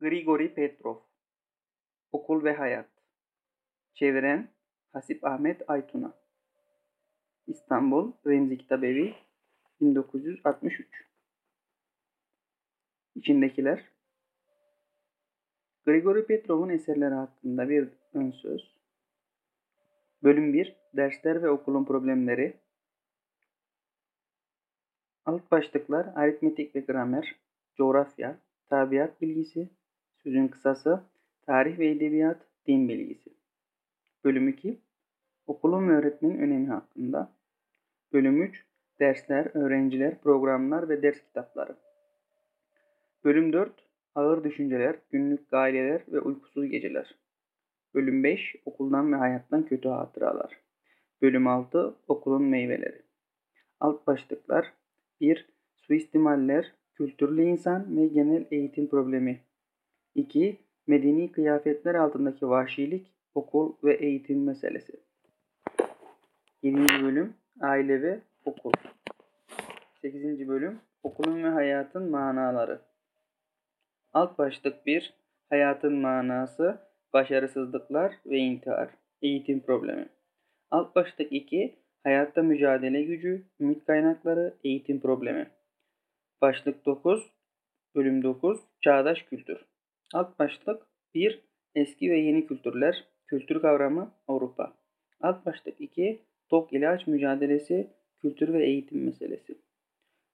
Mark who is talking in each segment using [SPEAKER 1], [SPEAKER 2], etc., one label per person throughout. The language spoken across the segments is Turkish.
[SPEAKER 1] Grigori Petrov Okul ve Hayat Çeviren Hasip Ahmet Aytuna İstanbul Remzi Kitabevi 1963 İçindekiler Grigori Petrov'un eserleri hakkında bir ön söz. Bölüm 1 Dersler ve okulun problemleri. Alt başlıklar aritmetik ve gramer, coğrafya, tabiat bilgisi, sözün kısası, tarih ve edebiyat, din bilgisi. Bölüm 2 Okulun ve öğretmenin önemi hakkında. Bölüm 3 Dersler, öğrenciler, programlar ve ders kitapları. Bölüm 4 Ağır düşünceler, günlük gaileler ve uykusuz geceler. Bölüm 5 Okuldan ve hayattan kötü hatıralar. Bölüm 6 Okulun meyveleri. Alt başlıklar 1. Suistimaller, kültürlü insan ve genel eğitim problemi. 2. Medeni kıyafetler altındaki vahşilik, okul ve eğitim meselesi. 7. bölüm Aile ve okul. 8. bölüm Okulun ve hayatın manaları. Alt başlık 1 Hayatın manası, başarısızlıklar ve intihar. Eğitim problemi. Alt başlık 2 Hayatta mücadele gücü, ümit kaynakları, eğitim problemi. Başlık 9, bölüm 9, çağdaş kültür. Alt başlık 1, eski ve yeni kültürler, kültür kavramı, Avrupa. Alt başlık 2, tok ilaç mücadelesi, kültür ve eğitim meselesi.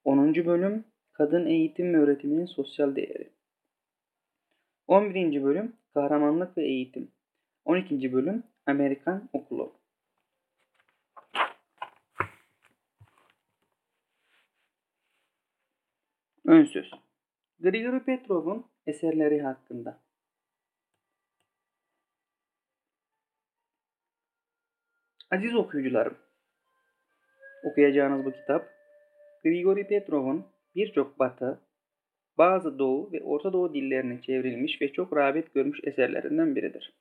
[SPEAKER 1] 10. bölüm, kadın eğitim ve öğretiminin sosyal değeri. 11. bölüm, kahramanlık ve eğitim. 12. bölüm, Amerikan okulu. Ön söz. Grigori Petrov'un eserleri hakkında. Aziz okuyucularım, okuyacağınız bu kitap Grigori Petrov'un birçok Batı, bazı Doğu ve Orta Doğu dillerine çevrilmiş ve çok rağbet görmüş eserlerinden biridir.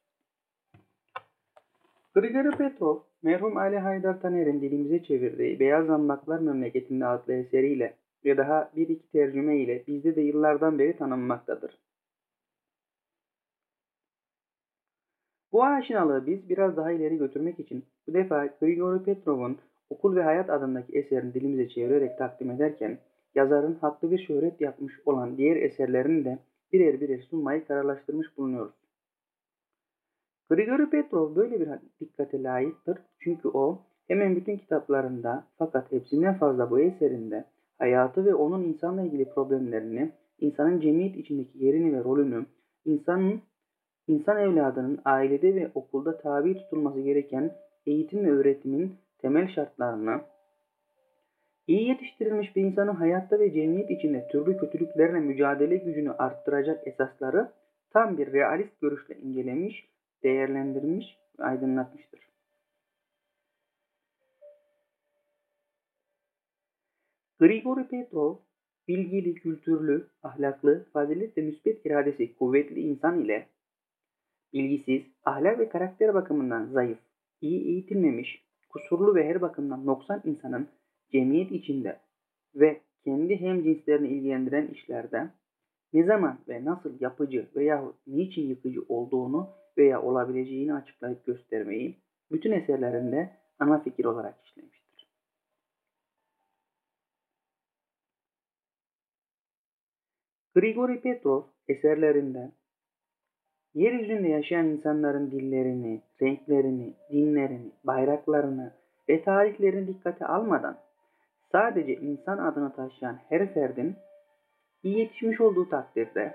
[SPEAKER 1] Grigori Petrov, merhum Ali Haydar Taner'in dilimize çevirdiği Beyaz Zambaklar Memleketinde adlı eseriyle ve daha bir iki tercüme ile bizde de yıllardan beri tanınmaktadır. Bu aşinalığı biz biraz daha ileri götürmek için bu defa Grigori Petrov'un Okul ve Hayat adındaki eserini dilimize çevirerek takdim ederken yazarın haklı bir şöhret yapmış olan diğer eserlerini de birer birer sunmayı kararlaştırmış bulunuyoruz. Grigori Petrov böyle bir dikkate layıktır çünkü o hemen bütün kitaplarında fakat hepsinden fazla bu eserinde hayatı ve onun insanla ilgili problemlerini, insanın cemiyet içindeki yerini ve rolünü, insanın insan evladının ailede ve okulda tabi tutulması gereken eğitim ve öğretimin temel şartlarını, iyi yetiştirilmiş bir insanın hayatta ve cemiyet içinde türlü kötülüklerle mücadele gücünü arttıracak esasları tam bir realist görüşle incelemiş, değerlendirmiş ve aydınlatmıştır. Grigori Petrov, bilgili, kültürlü, ahlaklı, fazilet ve müsbet iradesi kuvvetli insan ile bilgisiz, ahlak ve karakter bakımından zayıf, iyi eğitilmemiş, kusurlu ve her bakımdan noksan insanın cemiyet içinde ve kendi hem cinslerini ilgilendiren işlerde ne zaman ve nasıl yapıcı veya niçin yıkıcı olduğunu veya olabileceğini açıklayıp göstermeyi bütün eserlerinde ana fikir olarak işlemiş. Grigori Petrov eserlerinde yeryüzünde yaşayan insanların dillerini, renklerini, dinlerini, bayraklarını ve tarihlerini dikkate almadan sadece insan adını taşıyan her ferdin iyi yetişmiş olduğu takdirde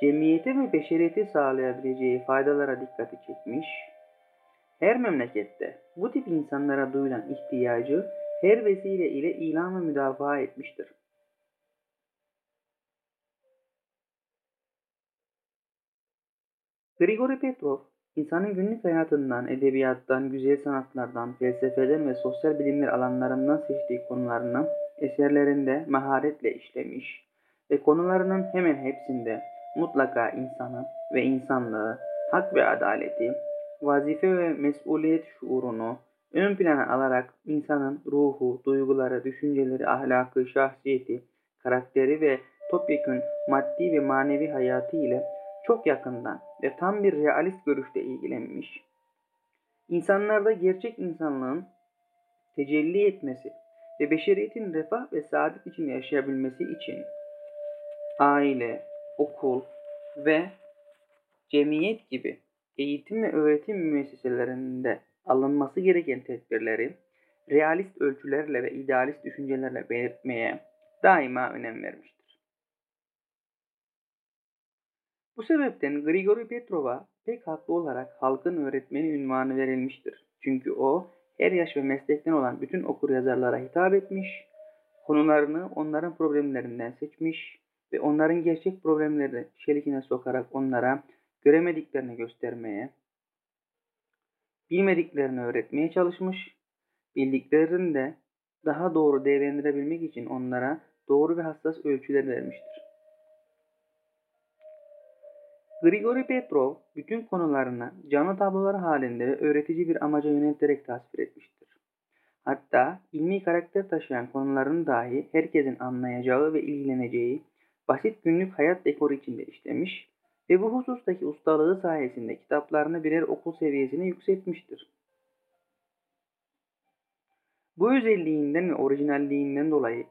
[SPEAKER 1] cemiyete ve beşeriyete sağlayabileceği faydalara dikkati çekmiş, her memlekette bu tip insanlara duyulan ihtiyacı her vesile ile ilan ve müdafaa etmiştir. Grigori Petrov, insanın günlük hayatından, edebiyattan, güzel sanatlardan, felsefeden ve sosyal bilimler alanlarından seçtiği konularını eserlerinde maharetle işlemiş ve konularının hemen hepsinde mutlaka insanı ve insanlığı, hak ve adaleti, vazife ve mesuliyet şuurunu ön plana alarak insanın ruhu, duyguları, düşünceleri, ahlakı, şahsiyeti, karakteri ve topyekün maddi ve manevi hayatı ile çok yakından ve tam bir realist görüşte ilgilenmiş, insanlarda gerçek insanlığın tecelli etmesi ve beşeriyetin refah ve saadet içinde yaşayabilmesi için aile, okul ve cemiyet gibi eğitim ve öğretim müesseselerinde alınması gereken tedbirleri realist ölçülerle ve idealist düşüncelerle belirtmeye daima önem vermiştir. Bu sebepten Grigori Petrov'a pek haklı olarak halkın öğretmeni ünvanı verilmiştir. Çünkü o her yaş ve meslekten olan bütün okur yazarlara hitap etmiş, konularını onların problemlerinden seçmiş ve onların gerçek problemlerini şelikine sokarak onlara göremediklerini göstermeye, bilmediklerini öğretmeye çalışmış, bildiklerini de daha doğru değerlendirebilmek için onlara doğru ve hassas ölçüler vermiştir. Grigori Petrov bütün konularını canlı tablolar halinde ve öğretici bir amaca yönelterek tasvir etmiştir. Hatta ilmi karakter taşıyan konuların dahi herkesin anlayacağı ve ilgileneceği basit günlük hayat dekoru içinde işlemiş ve bu husustaki ustalığı sayesinde kitaplarını birer okul seviyesine yükseltmiştir. Bu özelliğinden ve orijinalliğinden dolayı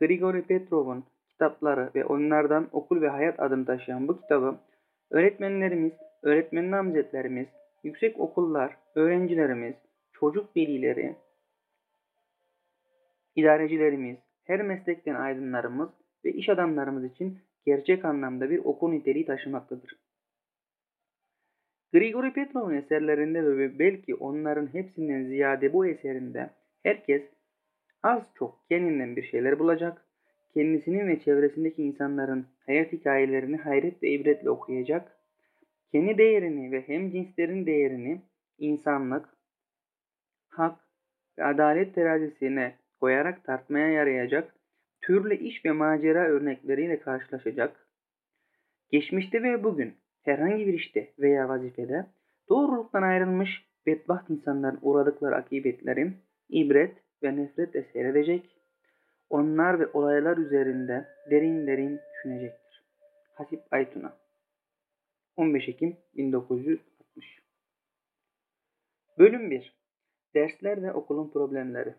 [SPEAKER 1] Grigori Petrov'un kitapları ve onlardan okul ve hayat adını taşıyan bu kitabı öğretmenlerimiz, öğretmen namzetlerimiz, yüksek okullar, öğrencilerimiz, çocuk velileri, idarecilerimiz, her meslekten aydınlarımız ve iş adamlarımız için gerçek anlamda bir okul niteliği taşımaktadır. Grigori Petrov'un eserlerinde ve belki onların hepsinden ziyade bu eserinde herkes az çok kendinden bir şeyler bulacak, kendisinin ve çevresindeki insanların hayat hikayelerini hayret ve ibretle okuyacak, kendi değerini ve hem cinslerin değerini insanlık, hak ve adalet terazisine koyarak tartmaya yarayacak türlü iş ve macera örnekleriyle karşılaşacak, geçmişte ve bugün herhangi bir işte veya vazifede doğruluktan ayrılmış bedbaht insanların uğradıkları akıbetleri ibret ve nefretle seyredecek, onlar ve olaylar üzerinde derin derin düşünecektir. Hasip Aytuna 15 Ekim 1960 Bölüm 1 Dersler ve okulun problemleri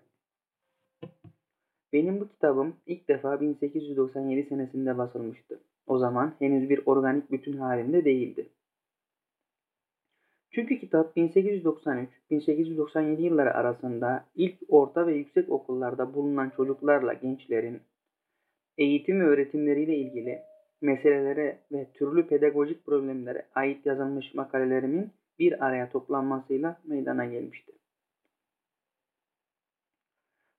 [SPEAKER 1] benim bu kitabım ilk defa 1897 senesinde basılmıştı. O zaman henüz bir organik bütün halinde değildi. Çünkü kitap 1893-1897 yılları arasında ilk orta ve yüksek okullarda bulunan çocuklarla gençlerin eğitim ve öğretimleriyle ilgili meselelere ve türlü pedagojik problemlere ait yazılmış makalelerimin bir araya toplanmasıyla meydana gelmiştir.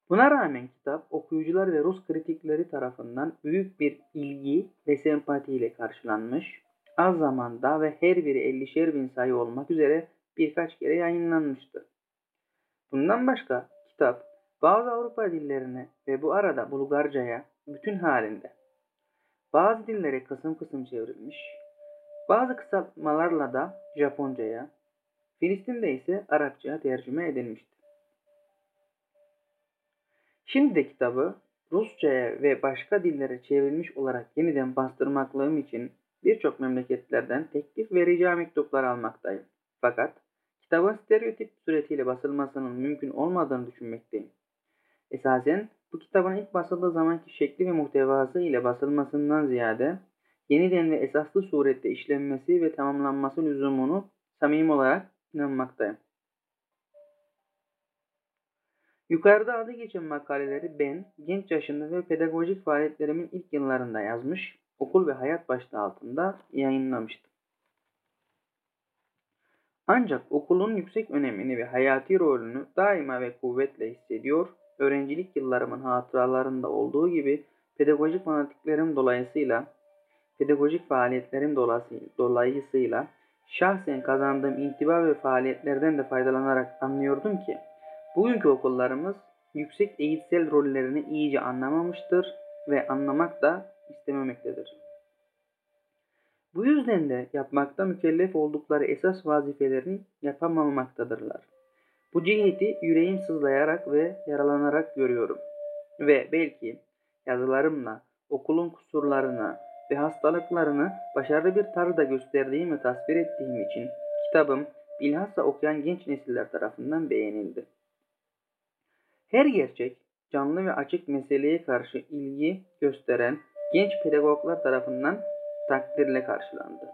[SPEAKER 1] Buna rağmen kitap okuyucular ve Rus kritikleri tarafından büyük bir ilgi ve sempatiyle karşılanmış, az zamanda ve her biri 50'şer bin sayı olmak üzere birkaç kere yayınlanmıştı. Bundan başka kitap bazı Avrupa dillerine ve bu arada Bulgarca'ya bütün halinde bazı dillere kısım kısım çevrilmiş, bazı kısaltmalarla da Japonca'ya, Filistin'de ise Arapça'ya tercüme edilmiştir. Şimdi de kitabı Rusça'ya ve başka dillere çevrilmiş olarak yeniden bastırmaklığım için birçok memleketlerden teklif ve rica mektuplar almaktayım. Fakat kitabın stereotip suretiyle basılmasının mümkün olmadığını düşünmekteyim. Esasen bu kitabın ilk basıldığı zamanki şekli ve muhtevası ile basılmasından ziyade yeniden ve esaslı surette işlenmesi ve tamamlanması lüzumunu samimi olarak inanmaktayım. Yukarıda adı geçen makaleleri ben genç yaşımda ve pedagojik faaliyetlerimin ilk yıllarında yazmış, okul ve hayat başlığı altında yayınlamıştım. Ancak okulun yüksek önemini ve hayati rolünü daima ve kuvvetle hissediyor, öğrencilik yıllarımın hatıralarında olduğu gibi pedagojik fanatiklerim dolayısıyla, pedagojik faaliyetlerim dolayısıyla şahsen kazandığım intiba ve faaliyetlerden de faydalanarak anlıyordum ki, Bugünkü okullarımız yüksek eğitsel rollerini iyice anlamamıştır ve anlamak da istememektedir. Bu yüzden de yapmakta mükellef oldukları esas vazifelerini yapamamaktadırlar. Bu ciheti yüreğim sızlayarak ve yaralanarak görüyorum. Ve belki yazılarımla okulun kusurlarına ve hastalıklarını başarılı bir tarzda gösterdiğim ve tasvir ettiğim için kitabım bilhassa okuyan genç nesiller tarafından beğenildi. Her gerçek, canlı ve açık meseleye karşı ilgi gösteren genç pedagoglar tarafından takdirle karşılandı.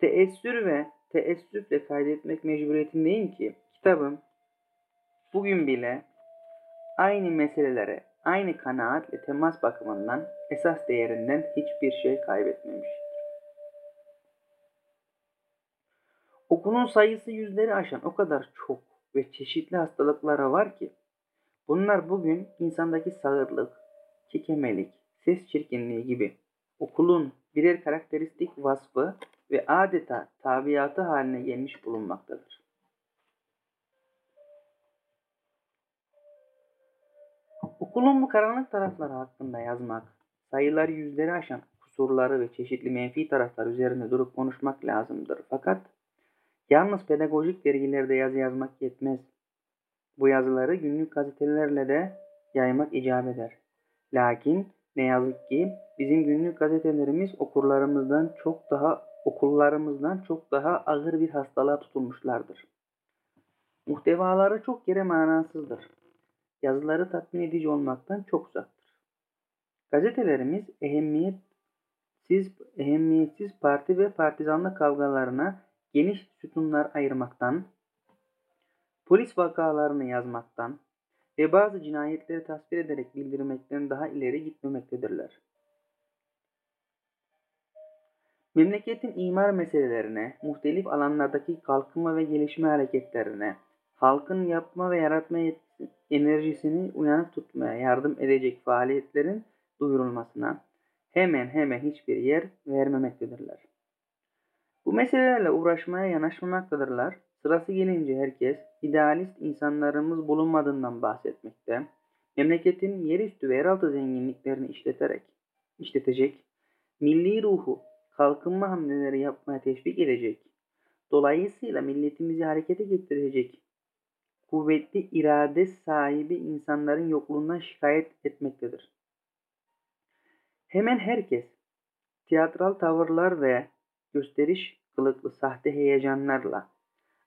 [SPEAKER 1] Teessür ve teessüfle kaydetmek mecburiyetindeyim ki kitabım bugün bile aynı meselelere aynı kanaatle temas bakımından esas değerinden hiçbir şey kaybetmemiştir. Okulun sayısı yüzleri aşan o kadar çok ve çeşitli hastalıklara var ki bunlar bugün insandaki sağırlık, kekemelik, ses çirkinliği gibi okulun birer karakteristik vasfı ve adeta tabiatı haline gelmiş bulunmaktadır. Okulun bu karanlık tarafları hakkında yazmak, sayıları yüzleri aşan kusurları ve çeşitli menfi taraflar üzerinde durup konuşmak lazımdır. Fakat yalnız pedagojik dergilerde yazı yazmak yetmez. Bu yazıları günlük gazetelerle de yaymak icap eder. Lakin ne yazık ki bizim günlük gazetelerimiz okurlarımızdan çok daha okullarımızdan çok daha ağır bir hastalığa tutulmuşlardır. Muhtevaları çok yere manasızdır. Yazıları tatmin edici olmaktan çok uzaktır. Gazetelerimiz ehemmiyetsiz, ehemmiyetsiz parti ve partizanlık kavgalarına geniş sütunlar ayırmaktan, polis vakalarını yazmaktan ve bazı cinayetleri tasvir ederek bildirmekten daha ileri gitmemektedirler. Memleketin imar meselelerine, muhtelif alanlardaki kalkınma ve gelişme hareketlerine, halkın yapma ve yaratma enerjisini uyanık tutmaya yardım edecek faaliyetlerin duyurulmasına hemen hemen hiçbir yer vermemektedirler. Bu meselelerle uğraşmaya yanaşmamaktadırlar. Sırası gelince herkes idealist insanlarımız bulunmadığından bahsetmekte, memleketin yerüstü ve yeraltı zenginliklerini işleterek, işletecek, milli ruhu, kalkınma hamleleri yapmaya teşvik edecek, dolayısıyla milletimizi harekete getirecek kuvvetli irade sahibi insanların yokluğundan şikayet etmektedir. Hemen herkes tiyatral tavırlar ve gösteriş kılıklı sahte heyecanlarla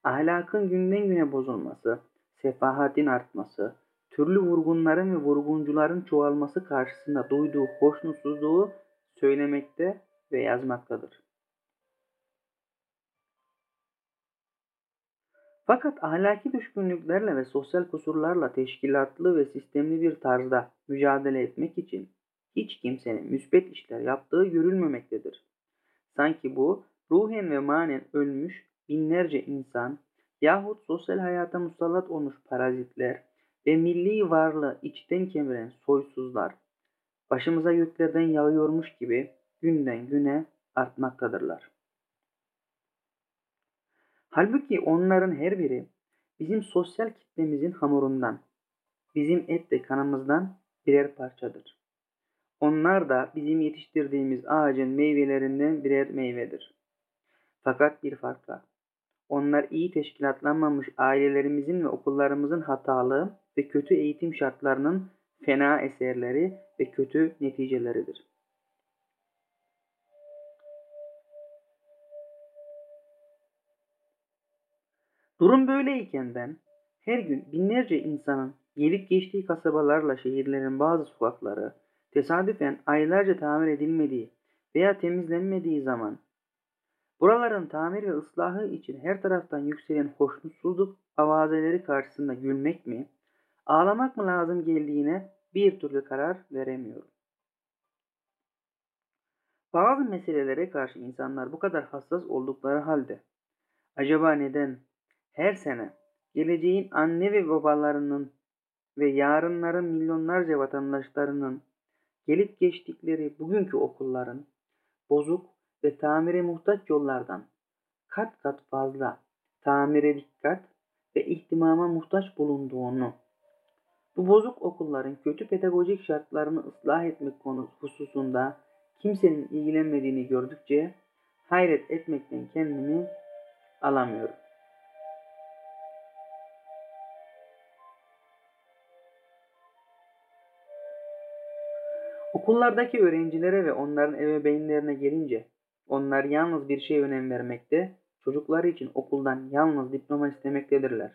[SPEAKER 1] ahlakın günden güne bozulması, sefahatin artması, türlü vurgunların ve vurguncuların çoğalması karşısında duyduğu hoşnutsuzluğu söylemekte ve yazmaktadır. Fakat ahlaki düşkünlüklerle ve sosyal kusurlarla teşkilatlı ve sistemli bir tarzda mücadele etmek için hiç kimsenin müsbet işler yaptığı görülmemektedir. Sanki bu ruhen ve manen ölmüş binlerce insan yahut sosyal hayata musallat olmuş parazitler ve milli varlığı içten kemiren soysuzlar başımıza göklerden yağıyormuş gibi günden güne artmaktadırlar. Halbuki onların her biri bizim sosyal kitlemizin hamurundan, bizim et ve kanımızdan birer parçadır. Onlar da bizim yetiştirdiğimiz ağacın meyvelerinden birer meyvedir. Fakat bir fark var. Onlar iyi teşkilatlanmamış ailelerimizin ve okullarımızın hatalı ve kötü eğitim şartlarının fena eserleri ve kötü neticeleridir. Durum böyleyken ben her gün binlerce insanın gelip geçtiği kasabalarla şehirlerin bazı sokakları tesadüfen aylarca tamir edilmediği veya temizlenmediği zaman buraların tamir ve ıslahı için her taraftan yükselen hoşnutsuzluk avazeleri karşısında gülmek mi, ağlamak mı lazım geldiğine bir türlü karar veremiyorum. Bazı meselelere karşı insanlar bu kadar hassas oldukları halde acaba neden her sene geleceğin anne ve babalarının ve yarınların milyonlarca vatandaşlarının gelip geçtikleri bugünkü okulların bozuk ve tamire muhtaç yollardan kat kat fazla tamire dikkat ve ihtimama muhtaç bulunduğunu, bu bozuk okulların kötü pedagojik şartlarını ıslah etmek konusu hususunda kimsenin ilgilenmediğini gördükçe hayret etmekten kendimi alamıyorum. Okullardaki öğrencilere ve onların ebeveynlerine gelince onlar yalnız bir şeye önem vermekte, çocukları için okuldan yalnız diploma istemektedirler.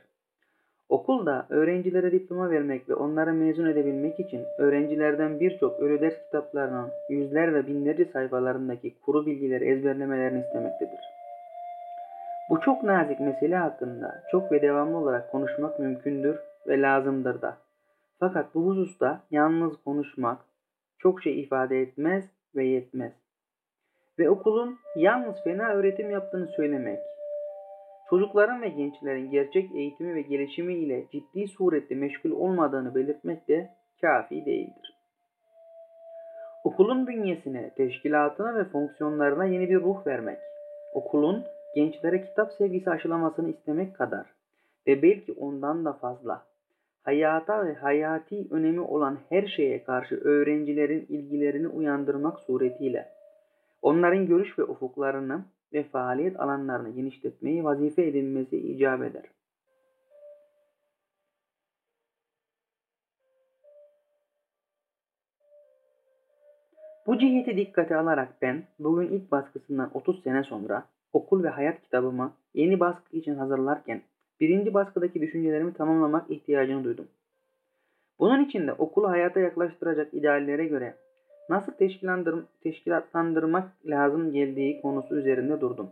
[SPEAKER 1] Okulda öğrencilere diploma vermek ve onları mezun edebilmek için öğrencilerden birçok ölü ders kitaplarının yüzler ve binlerce sayfalarındaki kuru bilgileri ezberlemelerini istemektedir. Bu çok nazik mesele hakkında çok ve devamlı olarak konuşmak mümkündür ve lazımdır da. Fakat bu hususta yalnız konuşmak çok şey ifade etmez ve yetmez. Ve okulun yalnız fena öğretim yaptığını söylemek, çocukların ve gençlerin gerçek eğitimi ve gelişimi ile ciddi surette meşgul olmadığını belirtmek de kafi değildir. Okulun bünyesine, teşkilatına ve fonksiyonlarına yeni bir ruh vermek, okulun gençlere kitap sevgisi aşılamasını istemek kadar ve belki ondan da fazla hayata ve hayati önemi olan her şeye karşı öğrencilerin ilgilerini uyandırmak suretiyle onların görüş ve ufuklarını ve faaliyet alanlarını genişletmeyi vazife edinmesi icap eder. Bu ciheti dikkate alarak ben bugün ilk baskısından 30 sene sonra okul ve hayat kitabımı yeni baskı için hazırlarken birinci baskıdaki düşüncelerimi tamamlamak ihtiyacını duydum. Bunun için de okulu hayata yaklaştıracak ideallere göre nasıl teşkilatlandırmak lazım geldiği konusu üzerinde durdum.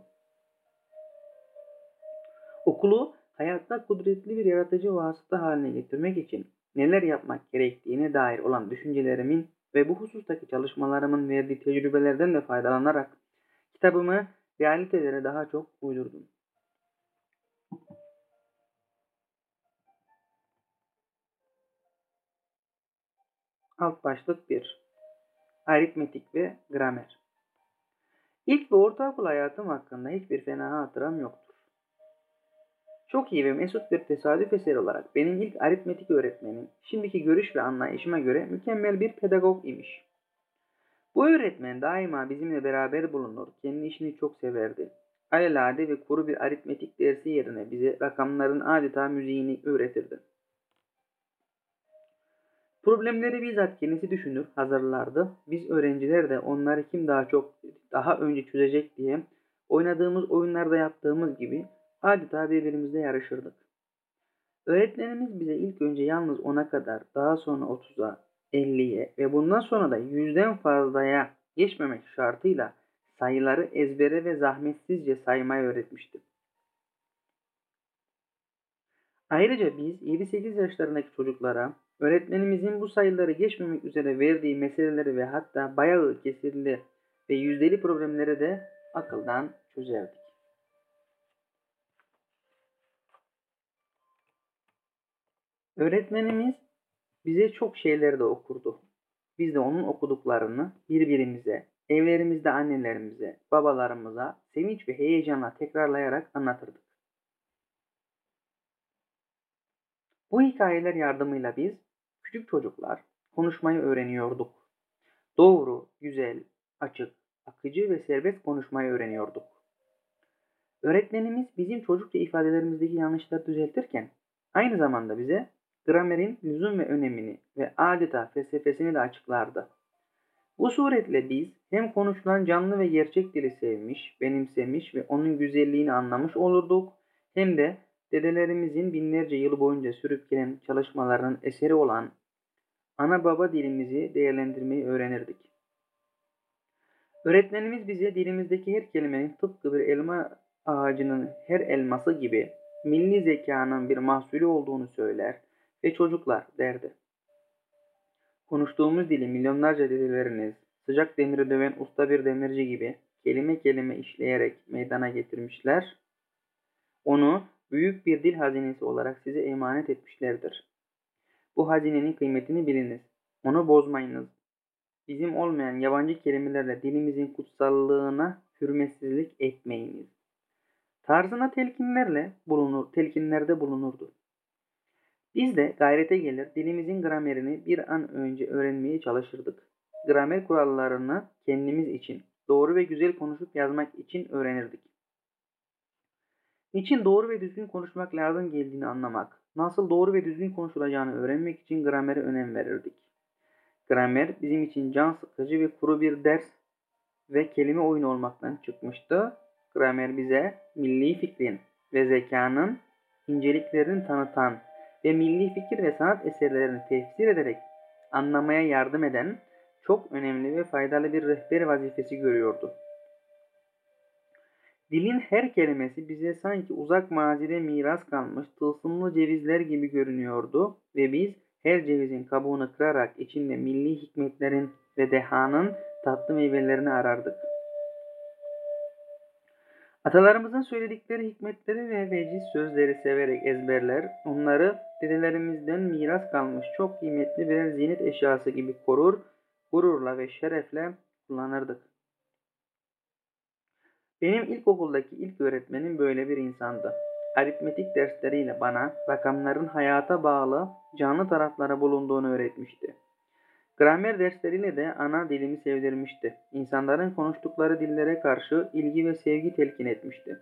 [SPEAKER 1] Okulu hayatta kudretli bir yaratıcı vasıta haline getirmek için neler yapmak gerektiğine dair olan düşüncelerimin ve bu husustaki çalışmalarımın verdiği tecrübelerden de faydalanarak kitabımı realitelere daha çok uydurdum. Alt başlık 1 Aritmetik ve gramer İlk ve ortaokul hayatım hakkında hiçbir fena hatıram yoktur. Çok iyi ve mesut bir tesadüf eseri olarak benim ilk aritmetik öğretmenim şimdiki görüş ve anlayışıma göre mükemmel bir pedagog imiş. Bu öğretmen daima bizimle beraber bulunur, kendi işini çok severdi. Alelade ve kuru bir aritmetik dersi yerine bize rakamların adeta müziğini öğretirdi. Problemleri bizzat kendisi düşünür, hazırlardı. Biz öğrenciler de onları kim daha çok, daha önce çözecek diye oynadığımız oyunlarda yaptığımız gibi adeta birbirimizle yarışırdık. Öğretmenimiz bize ilk önce yalnız 10'a kadar, daha sonra 30'a, 50'ye ve bundan sonra da 100'den fazlaya geçmemek şartıyla sayıları ezbere ve zahmetsizce saymayı öğretmişti. Ayrıca biz 7-8 yaşlarındaki çocuklara öğretmenimizin bu sayıları geçmemek üzere verdiği meseleleri ve hatta bayağı kesirli ve yüzdeli problemleri de akıldan çözerdik. Öğretmenimiz bize çok şeyler de okurdu. Biz de onun okuduklarını birbirimize, evlerimizde annelerimize, babalarımıza sevinç ve heyecanla tekrarlayarak anlatırdık. Bu hikayeler yardımıyla biz küçük çocuklar konuşmayı öğreniyorduk. Doğru, güzel, açık, akıcı ve serbest konuşmayı öğreniyorduk. Öğretmenimiz bizim çocukça ifadelerimizdeki yanlışları düzeltirken aynı zamanda bize gramerin lüzum ve önemini ve adeta felsefesini de açıklardı. Bu suretle biz hem konuşulan canlı ve gerçek dili sevmiş, benimsemiş ve onun güzelliğini anlamış olurduk hem de dedelerimizin binlerce yıl boyunca sürüp gelen çalışmalarının eseri olan ana baba dilimizi değerlendirmeyi öğrenirdik. Öğretmenimiz bize dilimizdeki her kelimenin tıpkı bir elma ağacının her elması gibi milli zekanın bir mahsulü olduğunu söyler ve çocuklar derdi. Konuştuğumuz dili milyonlarca dedeleriniz sıcak demiri döven usta bir demirci gibi kelime kelime işleyerek meydana getirmişler. Onu büyük bir dil hazinesi olarak size emanet etmişlerdir. Bu hazinenin kıymetini biliniz. Onu bozmayınız. Bizim olmayan yabancı kelimelerle dilimizin kutsallığına hürmetsizlik etmeyiniz. Tarzına telkinlerle bulunur, telkinlerde bulunurdu. Biz de gayrete gelir dilimizin gramerini bir an önce öğrenmeye çalışırdık. Gramer kurallarını kendimiz için, doğru ve güzel konuşup yazmak için öğrenirdik. Niçin doğru ve düzgün konuşmak lazım geldiğini anlamak, nasıl doğru ve düzgün konuşulacağını öğrenmek için gramere önem verirdik. Gramer bizim için can sıkıcı ve kuru bir ders ve kelime oyunu olmaktan çıkmıştı. Gramer bize milli fikrin ve zekanın inceliklerini tanıtan ve milli fikir ve sanat eserlerini tefsir ederek anlamaya yardım eden çok önemli ve faydalı bir rehber vazifesi görüyordu. Dilin her kelimesi bize sanki uzak mazide miras kalmış tılsımlı cevizler gibi görünüyordu ve biz her cevizin kabuğunu kırarak içinde milli hikmetlerin ve dehanın tatlı meyvelerini arardık. Atalarımızın söyledikleri hikmetleri ve veciz sözleri severek ezberler, onları dedelerimizden miras kalmış çok kıymetli birer zinet eşyası gibi korur, gururla ve şerefle kullanırdık. Benim ilkokuldaki ilk öğretmenim böyle bir insandı. Aritmetik dersleriyle bana rakamların hayata bağlı canlı taraflara bulunduğunu öğretmişti. Gramer dersleriyle de ana dilimi sevdirmişti. İnsanların konuştukları dillere karşı ilgi ve sevgi telkin etmişti.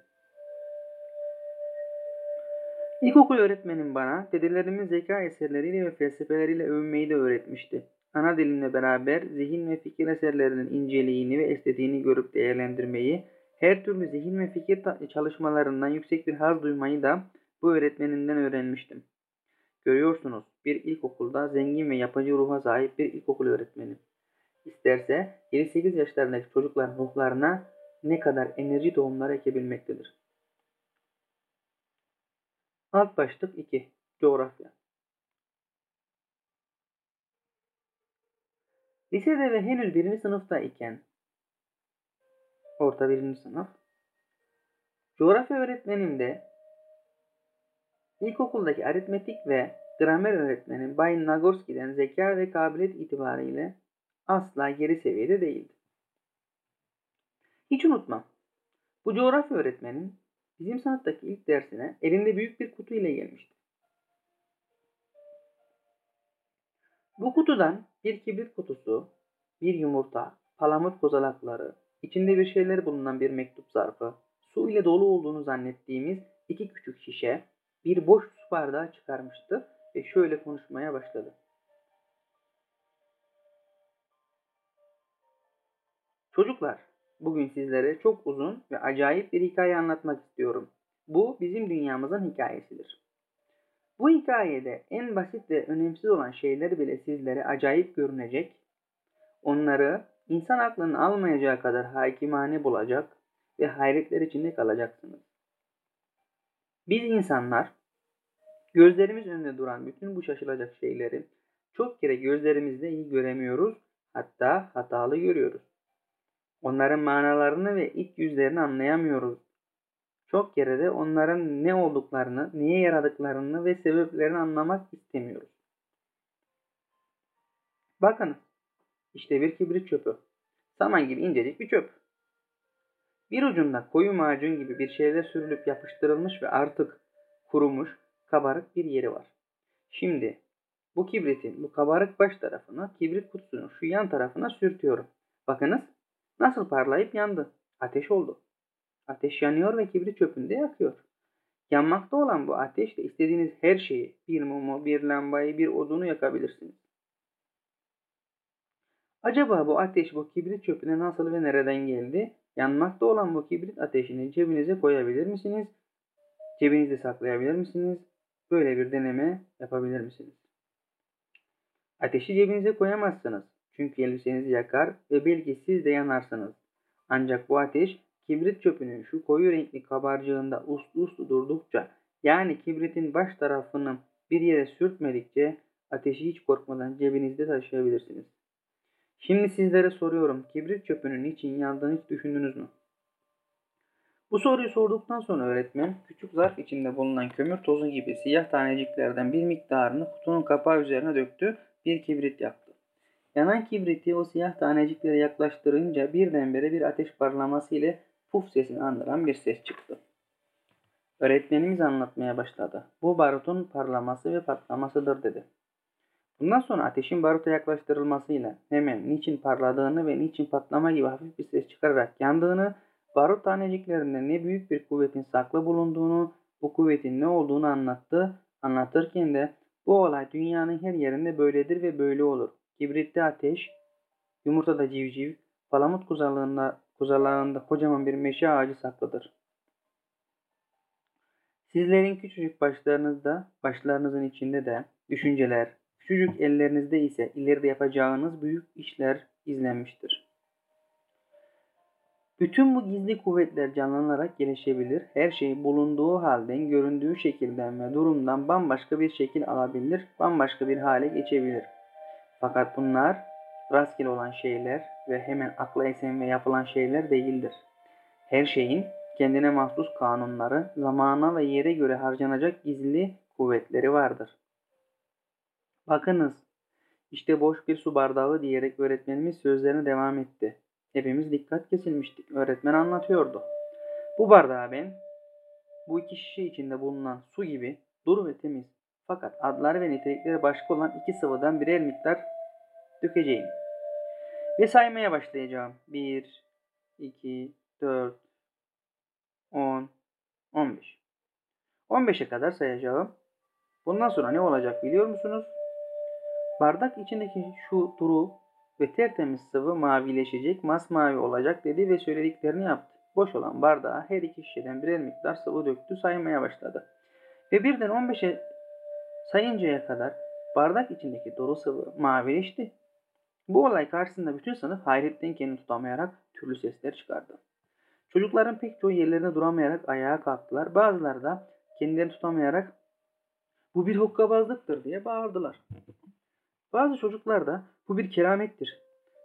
[SPEAKER 1] İlkokul öğretmenim bana dedelerimin zeka eserleriyle ve felsefeleriyle övünmeyi de öğretmişti. Ana dilimle beraber zihin ve fikir eserlerinin inceliğini ve estetiğini görüp değerlendirmeyi, her türlü zihin ve fikir çalışmalarından yüksek bir haz duymayı da bu öğretmeninden öğrenmiştim. Görüyorsunuz bir ilkokulda zengin ve yapıcı ruha sahip bir ilkokul öğretmeni. İsterse 7-8 yaşlarındaki çocukların ruhlarına ne kadar enerji tohumları ekebilmektedir. Alt başlık 2. Coğrafya Lisede ve henüz birinci sınıfta iken orta birinci sınıf coğrafya öğretmenim de ilkokuldaki aritmetik ve gramer öğretmeni Bay Nagorski'den zeka ve kabiliyet itibariyle asla geri seviyede değildi. Hiç unutmam. Bu coğrafya öğretmenin bizim sınıftaki ilk dersine elinde büyük bir kutu ile gelmişti. Bu kutudan bir kibrit kutusu, bir yumurta, palamut kozalakları, içinde bir şeyler bulunan bir mektup zarfı, su ile dolu olduğunu zannettiğimiz iki küçük şişe, bir boş su bardağı çıkarmıştı ve şöyle konuşmaya başladı. Çocuklar, bugün sizlere çok uzun ve acayip bir hikaye anlatmak istiyorum. Bu bizim dünyamızın hikayesidir. Bu hikayede en basit ve önemsiz olan şeyler bile sizlere acayip görünecek, onları insan aklının almayacağı kadar hakimane bulacak ve hayretler içinde kalacaksınız. Biz insanlar gözlerimiz önünde duran bütün bu şaşılacak şeyleri çok kere gözlerimizle iyi göremiyoruz, hatta hatalı görüyoruz. Onların manalarını ve iç yüzlerini anlayamıyoruz. Çok kere de onların ne olduklarını, niye yaradıklarını ve sebeplerini anlamak istemiyoruz. Bakın, işte bir kibrit çöpü. Saman gibi incecik bir çöp. Bir ucunda koyu macun gibi bir şeyler sürülüp yapıştırılmış ve artık kurumuş, kabarık bir yeri var. Şimdi bu kibritin bu kabarık baş tarafına kibrit kutusunun şu yan tarafına sürtüyorum. Bakınız nasıl parlayıp yandı. Ateş oldu. Ateş yanıyor ve kibrit çöpünde yakıyor. Yanmakta olan bu ateşle istediğiniz her şeyi, bir mumu, bir lambayı, bir odunu yakabilirsiniz. Acaba bu ateş bu kibrit çöpüne nasıl ve nereden geldi? Yanmakta olan bu kibrit ateşini cebinize koyabilir misiniz? Cebinizde saklayabilir misiniz? Böyle bir deneme yapabilir misiniz? Ateşi cebinize koyamazsınız. Çünkü elbisenizi yakar ve belki siz de yanarsınız. Ancak bu ateş kibrit çöpünün şu koyu renkli kabarcığında uslu uslu durdukça yani kibritin baş tarafını bir yere sürtmedikçe ateşi hiç korkmadan cebinizde taşıyabilirsiniz. Şimdi sizlere soruyorum kibrit çöpünün için yandığını hiç düşündünüz mü? Bu soruyu sorduktan sonra öğretmen küçük zarf içinde bulunan kömür tozu gibi siyah taneciklerden bir miktarını kutunun kapağı üzerine döktü, bir kibrit yaktı. Yanan kibriti o siyah taneciklere yaklaştırınca birdenbire bir ateş parlaması ile puf sesini andıran bir ses çıktı. Öğretmenimiz anlatmaya başladı. Bu barutun parlaması ve patlamasıdır dedi. Bundan sonra ateşin baruta yaklaştırılmasıyla hemen niçin parladığını ve niçin patlama gibi hafif bir ses çıkararak yandığını Barut taneciklerinde ne büyük bir kuvvetin saklı bulunduğunu, bu kuvvetin ne olduğunu anlattı. Anlatırken de bu olay dünyanın her yerinde böyledir ve böyle olur. kibritte ateş, yumurtada civciv, palamut kuzarlığında, kuzarlarında kocaman bir meşe ağacı saklıdır. Sizlerin küçücük başlarınızda, başlarınızın içinde de düşünceler, küçücük ellerinizde ise ileride yapacağınız büyük işler izlenmiştir. Bütün bu gizli kuvvetler canlanarak gelişebilir. Her şey bulunduğu halden, göründüğü şekilden ve durumdan bambaşka bir şekil alabilir, bambaşka bir hale geçebilir. Fakat bunlar rastgele olan şeyler ve hemen akla esen ve yapılan şeyler değildir. Her şeyin kendine mahsus kanunları, zamana ve yere göre harcanacak gizli kuvvetleri vardır. Bakınız, işte boş bir su bardağı diyerek öğretmenimiz sözlerine devam etti. Hepimiz dikkat kesilmiştik. Öğretmen anlatıyordu. Bu bardağı ben, bu iki şişe içinde bulunan su gibi duru ve temiz fakat adları ve nitelikleri başka olan iki sıvıdan birer miktar dökeceğim. Ve saymaya başlayacağım. 1, 2, 4, 10, 15. 15'e kadar sayacağım. Bundan sonra ne olacak biliyor musunuz? Bardak içindeki şu duru ve tertemiz sıvı mavileşecek, masmavi olacak dedi ve söylediklerini yaptı. Boş olan bardağa her iki şişeden birer miktar sıvı döktü, saymaya başladı. Ve birden 15'e sayıncaya kadar bardak içindeki dolu sıvı mavileşti. Bu olay karşısında bütün sınıf hayretten kendini tutamayarak türlü sesler çıkardı. Çocukların pek çoğu yerlerine duramayarak ayağa kalktılar. Bazıları da kendilerini tutamayarak bu bir hokkabazlıktır diye bağırdılar. Bazı çocuklar da bu bir keramettir,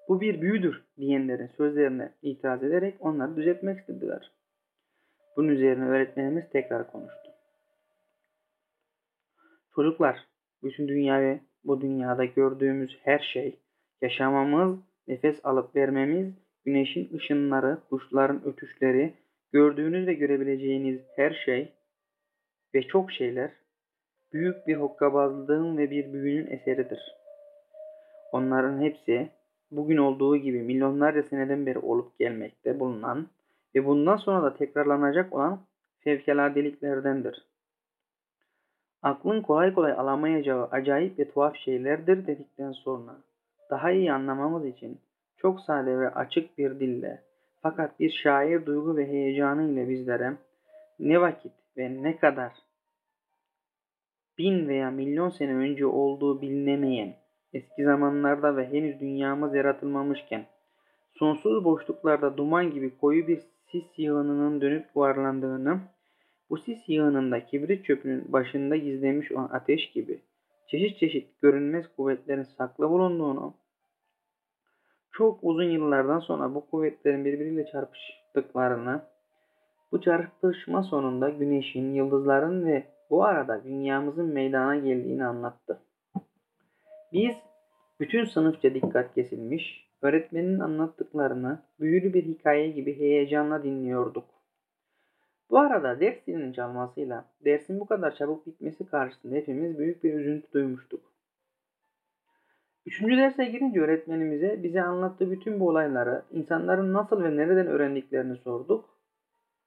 [SPEAKER 1] bu bir büyüdür diyenlerin sözlerine itiraz ederek onları düzeltmek istediler. Bunun üzerine öğretmenimiz tekrar konuştu. Çocuklar, bütün dünya ve bu dünyada gördüğümüz her şey, yaşamamız, nefes alıp vermemiz, güneşin ışınları, kuşların ötüşleri, gördüğünüz ve görebileceğiniz her şey ve çok şeyler büyük bir hokkabazlığın ve bir büyünün eseridir. Onların hepsi bugün olduğu gibi milyonlarca seneden beri olup gelmekte bulunan ve bundan sonra da tekrarlanacak olan fevkaladeliklerdendir. Aklın kolay kolay alamayacağı acayip ve tuhaf şeylerdir dedikten sonra daha iyi anlamamız için çok sade ve açık bir dille fakat bir şair duygu ve heyecanı ile bizlere ne vakit ve ne kadar bin veya milyon sene önce olduğu bilinemeyen eski zamanlarda ve henüz dünyamız yaratılmamışken sonsuz boşluklarda duman gibi koyu bir sis yığınının dönüp yuvarlandığını, bu sis yığınında kibrit çöpünün başında gizlenmiş olan ateş gibi çeşit çeşit görünmez kuvvetlerin saklı bulunduğunu, çok uzun yıllardan sonra bu kuvvetlerin birbiriyle çarpıştıklarını, bu çarpışma sonunda güneşin, yıldızların ve bu arada dünyamızın meydana geldiğini anlattı. Biz bütün sınıfça dikkat kesilmiş, öğretmenin anlattıklarını büyülü bir hikaye gibi heyecanla dinliyorduk. Bu arada ders zilinin çalmasıyla dersin bu kadar çabuk bitmesi karşısında hepimiz büyük bir üzüntü duymuştuk. Üçüncü derse girince öğretmenimize bize anlattığı bütün bu olayları, insanların nasıl ve nereden öğrendiklerini sorduk.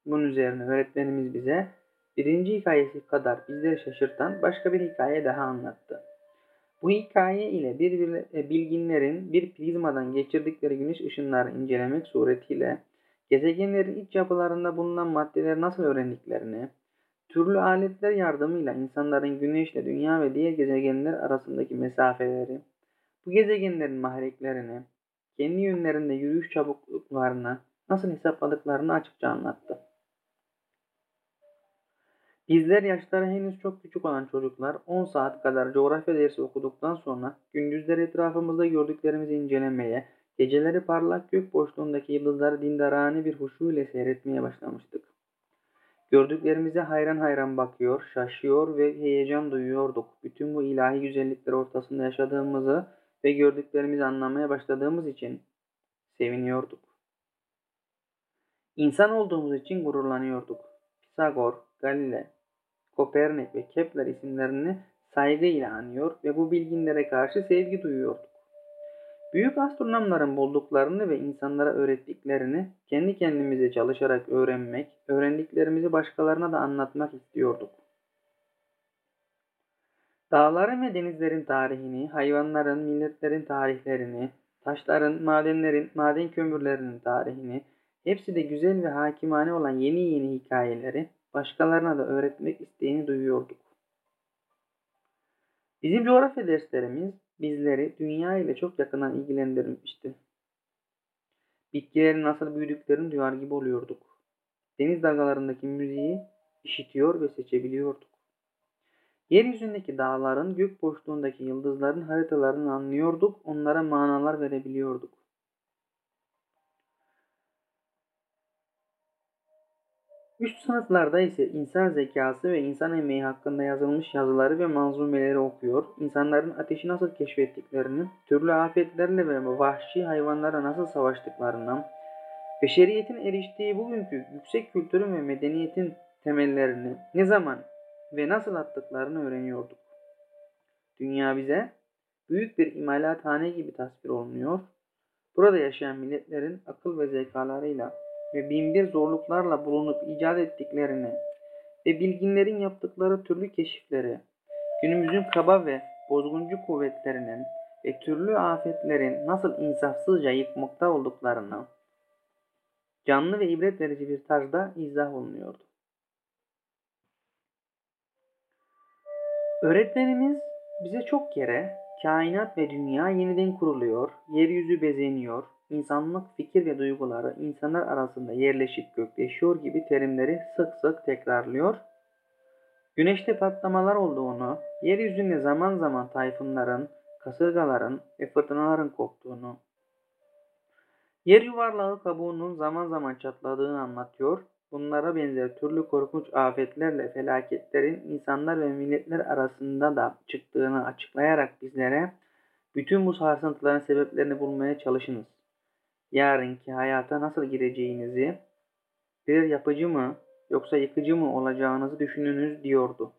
[SPEAKER 1] Bunun üzerine öğretmenimiz bize birinci hikayesi kadar bizleri şaşırtan başka bir hikaye daha anlattı. Bu hikaye ile bir e, bilginlerin bir prizmadan geçirdikleri güneş ışınlarını incelemek suretiyle gezegenlerin iç yapılarında bulunan maddeleri nasıl öğrendiklerini, türlü aletler yardımıyla insanların güneşle dünya ve diğer gezegenler arasındaki mesafeleri, bu gezegenlerin mahareklerini, kendi yönlerinde yürüyüş çabukluklarını nasıl hesapladıklarını açıkça anlattı. Bizler yaşları henüz çok küçük olan çocuklar 10 saat kadar coğrafya dersi okuduktan sonra gündüzleri etrafımızda gördüklerimizi incelemeye, geceleri parlak gök boşluğundaki yıldızları dindarane bir huşu ile seyretmeye başlamıştık. Gördüklerimize hayran hayran bakıyor, şaşıyor ve heyecan duyuyorduk. Bütün bu ilahi güzellikler ortasında yaşadığımızı ve gördüklerimizi anlamaya başladığımız için seviniyorduk. İnsan olduğumuz için gururlanıyorduk. Pisagor, Galile, Kopernik ve Kepler isimlerini saygıyla anıyor ve bu bilginlere karşı sevgi duyuyorduk. Büyük astronomların bulduklarını ve insanlara öğrettiklerini kendi kendimize çalışarak öğrenmek, öğrendiklerimizi başkalarına da anlatmak istiyorduk. Dağların ve denizlerin tarihini, hayvanların, milletlerin tarihlerini, taşların, madenlerin, maden kömürlerinin tarihini, hepsi de güzel ve hakimane olan yeni yeni hikayeleri başkalarına da öğretmek isteğini duyuyorduk. Bizim coğrafya derslerimiz bizleri dünya ile çok yakından ilgilendirmişti. Bitkilerin nasıl büyüdüklerini duyar gibi oluyorduk. Deniz dalgalarındaki müziği işitiyor ve seçebiliyorduk. Yeryüzündeki dağların, gök boşluğundaki yıldızların haritalarını anlıyorduk, onlara manalar verebiliyorduk. Üst sınıflarda ise insan zekası ve insan emeği hakkında yazılmış yazıları ve manzumeleri okuyor, insanların ateşi nasıl keşfettiklerini, türlü afetlerle ve vahşi hayvanlara nasıl savaştıklarını, beşeriyetin eriştiği bugünkü yüksek kültürün ve medeniyetin temellerini ne zaman ve nasıl attıklarını öğreniyorduk. Dünya bize büyük bir imalathane gibi tasvir olunuyor. Burada yaşayan milletlerin akıl ve zekalarıyla ve binbir zorluklarla bulunup icat ettiklerini ve bilginlerin yaptıkları türlü keşifleri, günümüzün kaba ve bozguncu kuvvetlerinin ve türlü afetlerin nasıl insafsızca yıkmakta olduklarını canlı ve ibret verici bir tarzda izah olunuyordu. Öğretmenimiz bize çok kere kainat ve dünya yeniden kuruluyor, yeryüzü bezeniyor, insanlık fikir ve duyguları insanlar arasında yerleşip gökleşiyor gibi terimleri sık sık tekrarlıyor. Güneşte patlamalar olduğunu, yeryüzünde zaman zaman tayfunların, kasırgaların ve fırtınaların koptuğunu, yer yuvarlağı kabuğunun zaman zaman çatladığını anlatıyor Bunlara benzer türlü korkunç afetlerle felaketlerin insanlar ve milletler arasında da çıktığını açıklayarak bizlere bütün bu sarsıntıların sebeplerini bulmaya çalışınız. Yarınki hayata nasıl gireceğinizi, birer yapıcı mı yoksa yıkıcı mı olacağınızı düşününüz diyordu.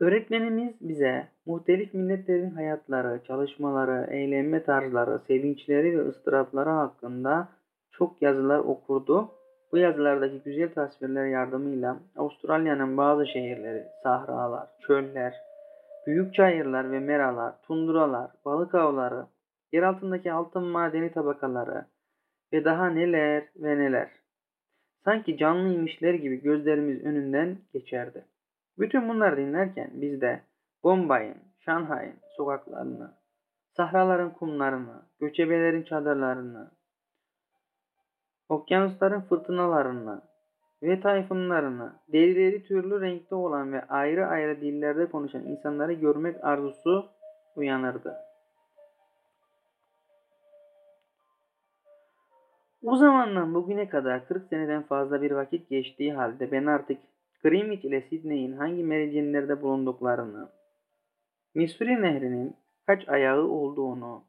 [SPEAKER 1] Öğretmenimiz bize muhtelif milletlerin hayatları, çalışmaları, eğlenme tarzları, sevinçleri ve ıstırapları hakkında çok yazılar okurdu. Bu yazılardaki güzel tasvirler yardımıyla Avustralya'nın bazı şehirleri, sahralar, çöller, büyük çayırlar ve meralar, tundralar, balık avları, yer altındaki altın madeni tabakaları ve daha neler ve neler. Sanki canlıymışlar gibi gözlerimiz önünden geçerdi. Bütün bunları dinlerken biz de Bombay'ın, Şanghay'ın sokaklarını, sahraların kumlarını, göçebelerin çadırlarını, Okyanusların fırtınalarını ve tayfunlarını, derileri türlü renkte olan ve ayrı ayrı dillerde konuşan insanları görmek arzusu uyanırdı. O zamandan bugüne kadar 40 seneden fazla bir vakit geçtiği halde ben artık Greenwich ile Sydney'in hangi meridyenlerde bulunduklarını, Missouri Nehri'nin kaç ayağı olduğunu,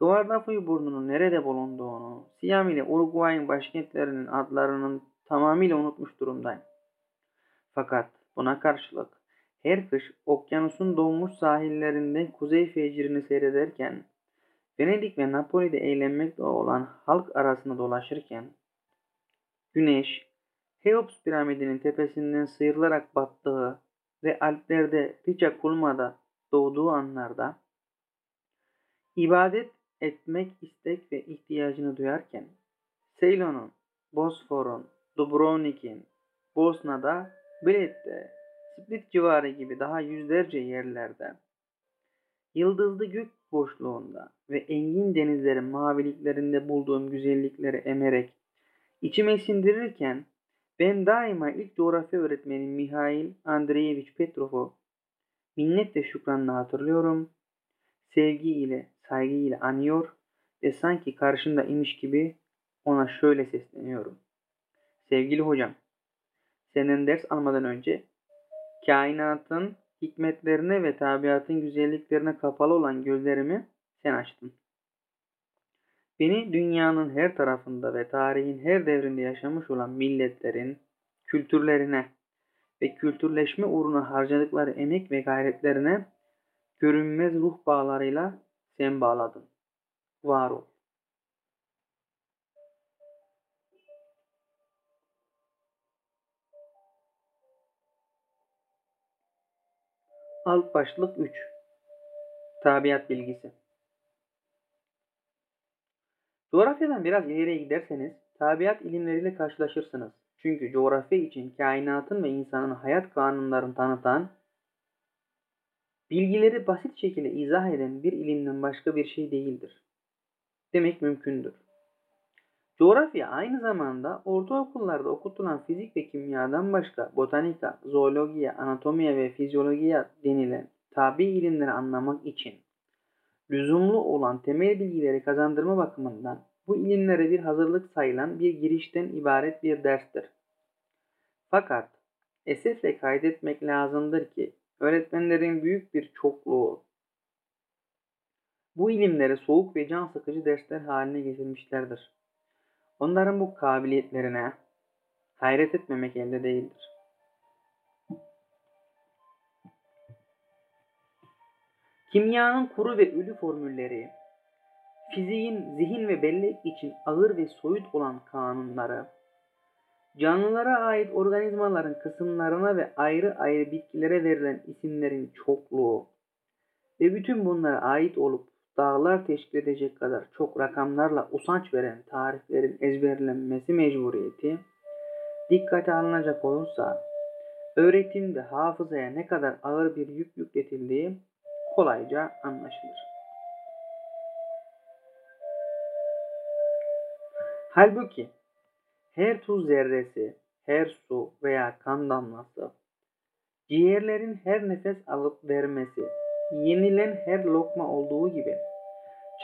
[SPEAKER 1] Guardafui burnunun nerede bulunduğunu, Siam ile Uruguay'ın başkentlerinin adlarının tamamıyla unutmuş durumdayım. Fakat buna karşılık her kış okyanusun doğmuş sahillerinde kuzey fecrini seyrederken, Venedik ve Napoli'de eğlenmekte olan halk arasında dolaşırken, güneş, Cheops piramidinin tepesinden sıyrılarak battığı ve Alplerde Rica Kulma'da doğduğu anlarda, ibadet etmek istek ve ihtiyacını duyarken Ceylon'un, Bosfor'un, Dubrovnik'in, Bosna'da, Bilet'te, Split civarı gibi daha yüzlerce yerlerde yıldızlı gök boşluğunda ve engin denizlerin maviliklerinde bulduğum güzellikleri emerek içime sindirirken ben daima ilk coğrafya öğretmenim Mihail Andreevich Petrov'u minnet ve şükranla hatırlıyorum. Sevgi ile saygıyla anıyor ve sanki karşında imiş gibi ona şöyle sesleniyorum. Sevgili hocam, senin ders almadan önce kainatın hikmetlerine ve tabiatın güzelliklerine kapalı olan gözlerimi sen açtın. Beni dünyanın her tarafında ve tarihin her devrinde yaşamış olan milletlerin kültürlerine ve kültürleşme uğruna harcadıkları emek ve gayretlerine görünmez ruh bağlarıyla sen bağladın. Var ol. Alt başlık 3 Tabiat bilgisi Coğrafyadan biraz ileriye giderseniz tabiat ilimleriyle karşılaşırsınız. Çünkü coğrafya için kainatın ve insanın hayat kanunlarını tanıtan, bilgileri basit şekilde izah eden bir ilimden başka bir şey değildir. Demek mümkündür. Coğrafya aynı zamanda ortaokullarda okutulan fizik ve kimyadan başka botanika, zoologiya, anatomiya ve fizyologiya denilen tabi ilimleri anlamak için lüzumlu olan temel bilgileri kazandırma bakımından bu ilimlere bir hazırlık sayılan bir girişten ibaret bir derstir. Fakat esefle kaydetmek lazımdır ki öğretmenlerin büyük bir çokluğu bu ilimleri soğuk ve can sıkıcı dersler haline getirmişlerdir. Onların bu kabiliyetlerine hayret etmemek elde değildir. Kimyanın kuru ve ölü formülleri, fiziğin zihin ve bellek için ağır ve soyut olan kanunları, canlılara ait organizmaların kısımlarına ve ayrı ayrı bitkilere verilen isimlerin çokluğu ve bütün bunlara ait olup dağlar teşkil edecek kadar çok rakamlarla usanç veren tariflerin ezberlenmesi mecburiyeti dikkate alınacak olursa öğretimde hafızaya ne kadar ağır bir yük yükletildiği kolayca anlaşılır. Halbuki her tuz zerresi, her su veya kan damlası, ciğerlerin her nefes alıp vermesi, yenilen her lokma olduğu gibi,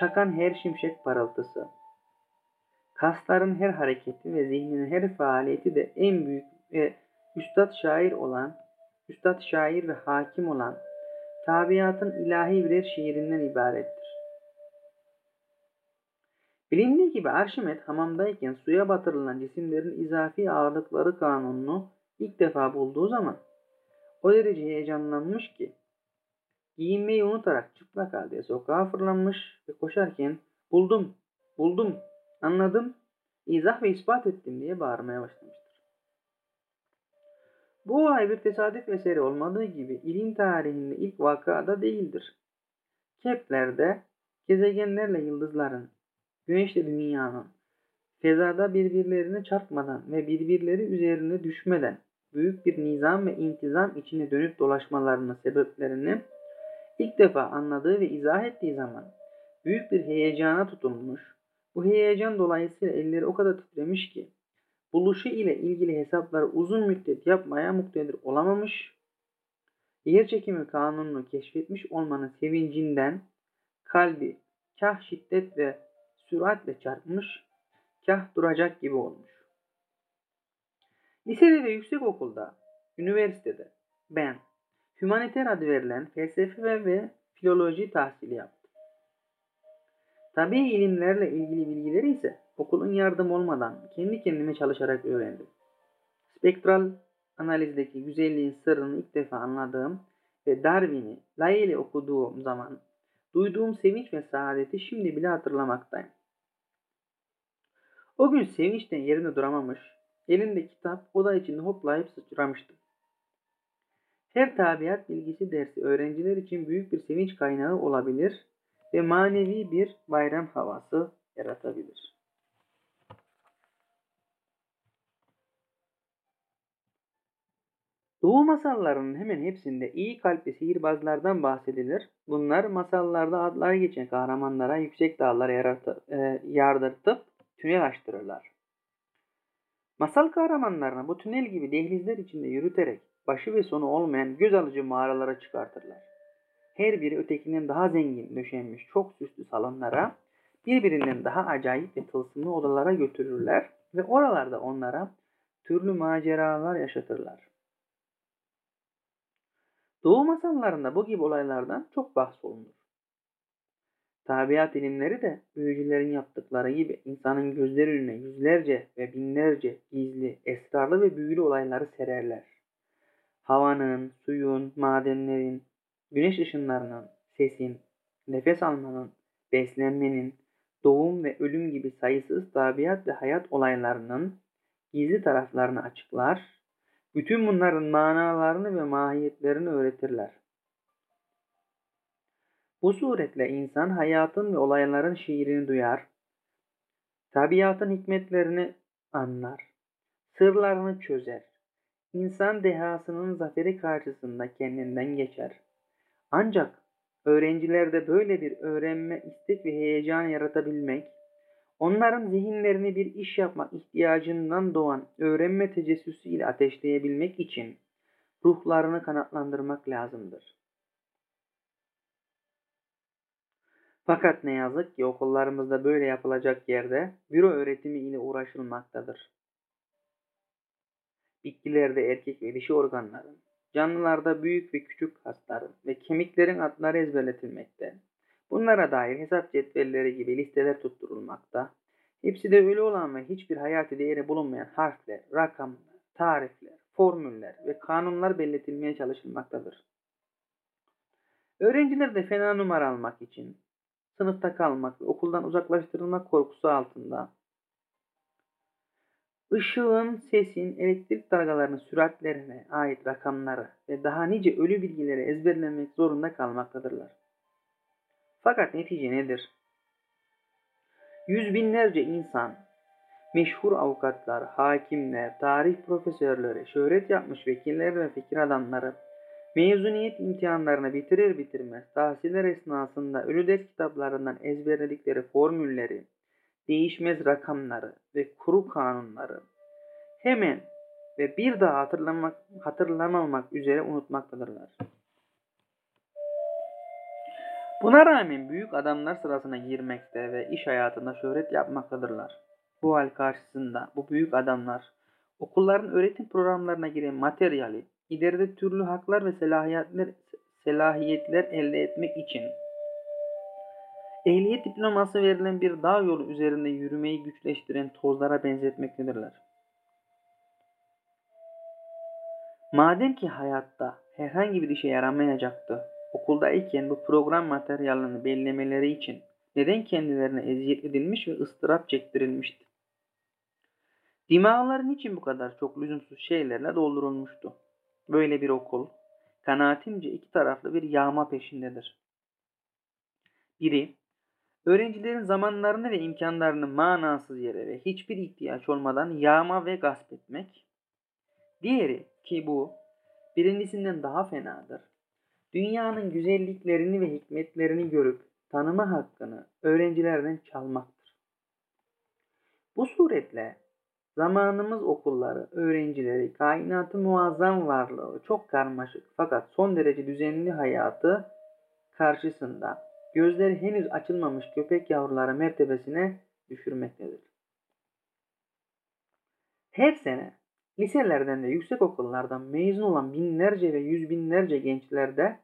[SPEAKER 1] çakan her şimşek parıltısı, kasların her hareketi ve zihnin her faaliyeti de en büyük ve üstad şair olan, üstad şair ve hakim olan tabiatın ilahi birer şiirinden ibarettir. Bilindiği gibi Arşimet hamamdayken suya batırılan cisimlerin izafi ağırlıkları kanununu ilk defa bulduğu zaman o derece heyecanlanmış ki giyinmeyi unutarak çıplak halde sokağa fırlanmış ve koşarken buldum, buldum, anladım, izah ve ispat ettim diye bağırmaya başlamıştır. Bu olay bir tesadüf eseri olmadığı gibi ilim tarihinde ilk vakada değildir. Kepler'de gezegenlerle yıldızların, güneşle dünyanın, fezada birbirlerine çarpmadan ve birbirleri üzerine düşmeden büyük bir nizam ve intizam içine dönüp dolaşmalarının sebeplerini ilk defa anladığı ve izah ettiği zaman büyük bir heyecana tutulmuş, bu heyecan dolayısıyla elleri o kadar titremiş ki buluşu ile ilgili hesapları uzun müddet yapmaya muktedir olamamış, yer çekimi kanununu keşfetmiş olmanın sevincinden kalbi kah şiddet ve süratle çarpmış, kah duracak gibi olmuş. Lisede ve yüksek okulda, üniversitede ben Humaniter adı verilen felsefe ve filoloji tahsili yaptım. Tabi ilimlerle ilgili bilgileri ise okulun yardım olmadan kendi kendime çalışarak öğrendim. Spektral analizdeki güzelliğin sırrını ilk defa anladığım ve Darwin'i layığıyla okuduğum zaman duyduğum sevinç ve saadeti şimdi bile hatırlamaktayım. O gün sevinçten yerinde duramamış, elinde kitap oda içinde hoplayıp sıçramıştım. Her tabiat bilgisi dersi öğrenciler için büyük bir sevinç kaynağı olabilir ve manevi bir bayram havası yaratabilir. Doğu masallarının hemen hepsinde iyi kalpli sihirbazlardan bahsedilir. Bunlar masallarda adları geçen kahramanlara yüksek dağlar yaratı, e, yardırtıp tünel açtırırlar. Masal kahramanlarına bu tünel gibi dehlizler içinde yürüterek başı ve sonu olmayan göz alıcı mağaralara çıkartırlar. Her biri ötekinden daha zengin döşenmiş çok süslü salonlara, birbirinden daha acayip ve tılsımlı odalara götürürler ve oralarda onlara türlü maceralar yaşatırlar. Doğu masallarında bu gibi olaylardan çok bahsolunur. Tabiat ilimleri de büyücülerin yaptıkları gibi insanın gözleri önüne yüzlerce ve binlerce gizli, esrarlı ve büyülü olayları sererler. Havanın, suyun, madenlerin, güneş ışınlarının, sesin, nefes almanın, beslenmenin, doğum ve ölüm gibi sayısız tabiat ve hayat olaylarının gizli taraflarını açıklar, bütün bunların manalarını ve mahiyetlerini öğretirler. Bu suretle insan hayatın ve olayların şiirini duyar, tabiatın hikmetlerini anlar, sırlarını çözer. İnsan dehasının zaferi karşısında kendinden geçer. Ancak öğrencilerde böyle bir öğrenme istek ve heyecan yaratabilmek, onların zihinlerini bir iş yapmak ihtiyacından doğan öğrenme tecessüsü ile ateşleyebilmek için ruhlarını kanatlandırmak lazımdır. Fakat ne yazık ki okullarımızda böyle yapılacak yerde büro öğretimi ile uğraşılmaktadır. Bitkilerde erkek ve dişi organların, canlılarda büyük ve küçük kasların ve kemiklerin adları ezberletilmekte. Bunlara dair hesap cetvelleri gibi listeler tutturulmakta. Hepsi de ölü olan ve hiçbir hayati değeri bulunmayan harfler, rakamlar, tarifler, formüller ve kanunlar belirtilmeye çalışılmaktadır. Öğrenciler de fena numara almak için sınıfta kalmak ve okuldan uzaklaştırılmak korkusu altında ışığın, sesin, elektrik dalgalarının süratlerine ait rakamları ve daha nice ölü bilgileri ezberlemek zorunda kalmaktadırlar. Fakat netice nedir? Yüz binlerce insan, meşhur avukatlar, hakimler, tarih profesörleri, şöhret yapmış vekiller ve fikir adamları, Mezuniyet imtihanlarını bitirir bitirmez tahsiller esnasında ölü ders kitaplarından ezberledikleri formülleri, değişmez rakamları ve kuru kanunları hemen ve bir daha hatırlamak, hatırlamamak üzere unutmaktadırlar. Buna rağmen büyük adamlar sırasına girmekte ve iş hayatında şöhret yapmaktadırlar. Bu hal karşısında bu büyük adamlar okulların öğretim programlarına giren materyali ileride türlü haklar ve selahiyetler, selahiyetler elde etmek için ehliyet diploması verilen bir dağ yolu üzerinde yürümeyi güçleştiren tozlara benzetmektedirler. Madem ki hayatta herhangi bir işe yaramayacaktı, okuldayken bu program materyalini bellemeleri için neden kendilerine eziyet edilmiş ve ıstırap çektirilmişti? Dimağların için bu kadar çok lüzumsuz şeylerle doldurulmuştu. Böyle bir okul kanaatimce iki taraflı bir yağma peşindedir. Biri, öğrencilerin zamanlarını ve imkanlarını manasız yere ve hiçbir ihtiyaç olmadan yağma ve gasp etmek. Diğeri ki bu birincisinden daha fenadır. Dünyanın güzelliklerini ve hikmetlerini görüp tanıma hakkını öğrencilerden çalmaktır. Bu suretle Zamanımız okulları, öğrencileri, kainatı muazzam varlığı, çok karmaşık fakat son derece düzenli hayatı karşısında gözleri henüz açılmamış köpek yavruları mertebesine düşürmektedir. Her sene liselerden de yüksek okullardan mezun olan binlerce ve yüz binlerce gençlerde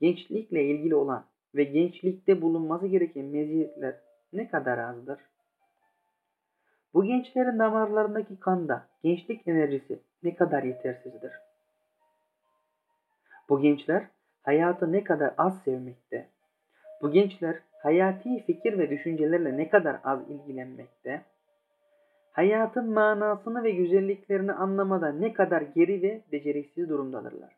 [SPEAKER 1] gençlikle ilgili olan ve gençlikte bulunması gereken meziyetler ne kadar azdır? Bu gençlerin damarlarındaki kanda gençlik enerjisi ne kadar yetersizdir. Bu gençler hayatı ne kadar az sevmekte. Bu gençler hayati fikir ve düşüncelerle ne kadar az ilgilenmekte. Hayatın manasını ve güzelliklerini anlamada ne kadar geri ve beceriksiz durumdadırlar.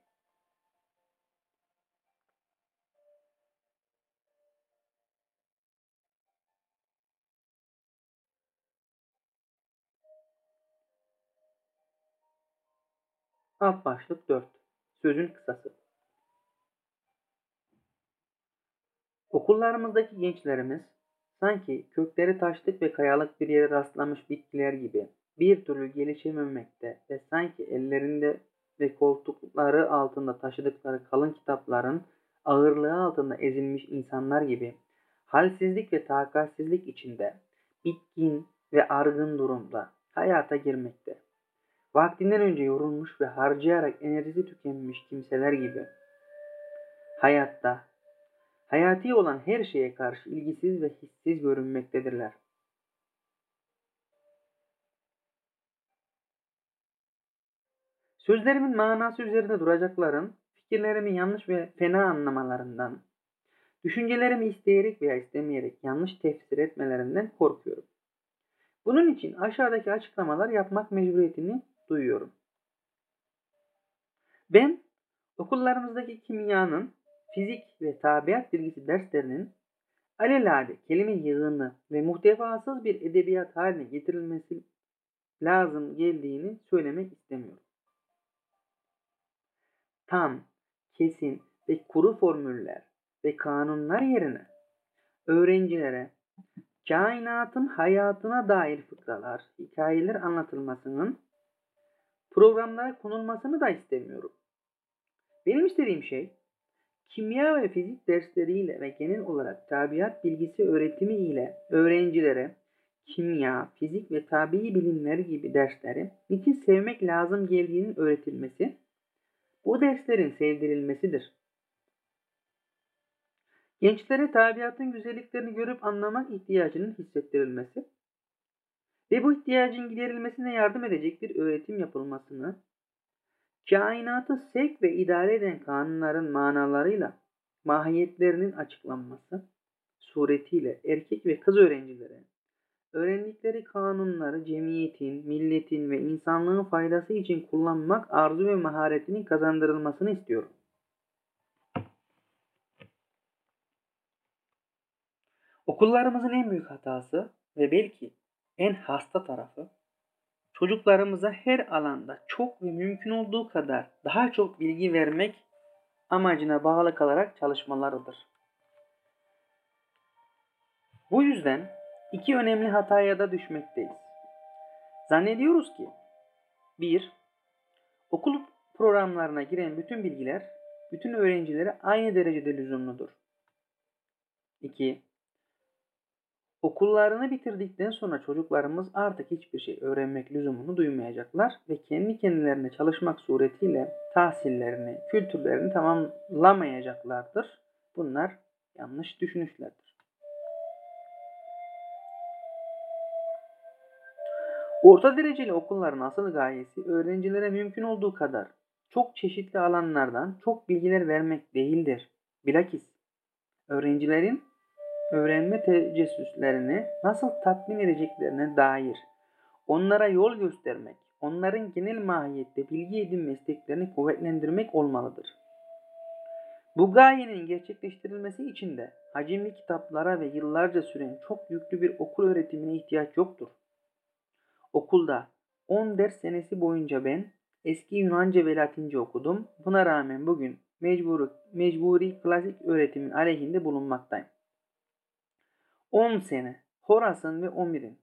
[SPEAKER 1] Alt başlık 4. Sözün kısası. Okullarımızdaki gençlerimiz sanki kökleri taşlık ve kayalık bir yere rastlamış bitkiler gibi bir türlü gelişememekte ve sanki ellerinde ve koltukları altında taşıdıkları kalın kitapların ağırlığı altında ezilmiş insanlar gibi halsizlik ve takatsizlik içinde bitkin ve argın durumda hayata girmekte. Vaktinden önce yorulmuş ve harcayarak enerjisi tükenmiş kimseler gibi. Hayatta, hayati olan her şeye karşı ilgisiz ve hissiz görünmektedirler. Sözlerimin manası üzerinde duracakların, fikirlerimi yanlış ve fena anlamalarından, düşüncelerimi isteyerek veya istemeyerek yanlış tefsir etmelerinden korkuyorum. Bunun için aşağıdaki açıklamalar yapmak mecburiyetini duyuyorum. Ben okullarımızdaki kimyanın, fizik ve tabiat bilgisi derslerinin alelade kelime yığını ve muhtevasız bir edebiyat haline getirilmesi lazım geldiğini söylemek istemiyorum. Tam, kesin ve kuru formüller ve kanunlar yerine öğrencilere kainatın hayatına dair fıkralar, hikayeler anlatılmasının programlara konulmasını da istemiyorum. Benim istediğim şey kimya ve fizik dersleriyle ve genel olarak tabiat bilgisi öğretimi ile öğrencilere kimya, fizik ve tabii bilimler gibi dersleri niçin sevmek lazım geldiğinin öğretilmesi, bu derslerin sevdirilmesidir. Gençlere tabiatın güzelliklerini görüp anlamak ihtiyacının hissettirilmesi ve bu ihtiyacın giderilmesine yardım edecek bir öğretim yapılmasını, kainatı sevk ve idare eden kanunların manalarıyla mahiyetlerinin açıklanması suretiyle erkek ve kız öğrencilere öğrendikleri kanunları cemiyetin, milletin ve insanlığın faydası için kullanmak arzu ve maharetinin kazandırılmasını istiyorum. Okullarımızın en büyük hatası ve belki en hasta tarafı çocuklarımıza her alanda çok ve mümkün olduğu kadar daha çok bilgi vermek amacına bağlı kalarak çalışmalarıdır. Bu yüzden iki önemli hataya da düşmekteyiz. Zannediyoruz ki 1. Okul programlarına giren bütün bilgiler bütün öğrencilere aynı derecede lüzumludur. 2. Okullarını bitirdikten sonra çocuklarımız artık hiçbir şey öğrenmek lüzumunu duymayacaklar ve kendi kendilerine çalışmak suretiyle tahsillerini, kültürlerini tamamlamayacaklardır. Bunlar yanlış düşünüşlerdir. Orta dereceli okulların asıl gayesi öğrencilere mümkün olduğu kadar çok çeşitli alanlardan çok bilgiler vermek değildir. Bilakis öğrencilerin öğrenme tecessüslerini nasıl tatmin edeceklerine dair onlara yol göstermek, onların genel mahiyette bilgi edinme isteklerini kuvvetlendirmek olmalıdır. Bu gayenin gerçekleştirilmesi için de hacimli kitaplara ve yıllarca süren çok yüklü bir okul öğretimine ihtiyaç yoktur. Okulda 10 ders senesi boyunca ben eski Yunanca ve Latince okudum. Buna rağmen bugün mecburi, mecburi klasik öğretimin aleyhinde bulunmaktayım. 10 sene Horas'ın ve Omir'in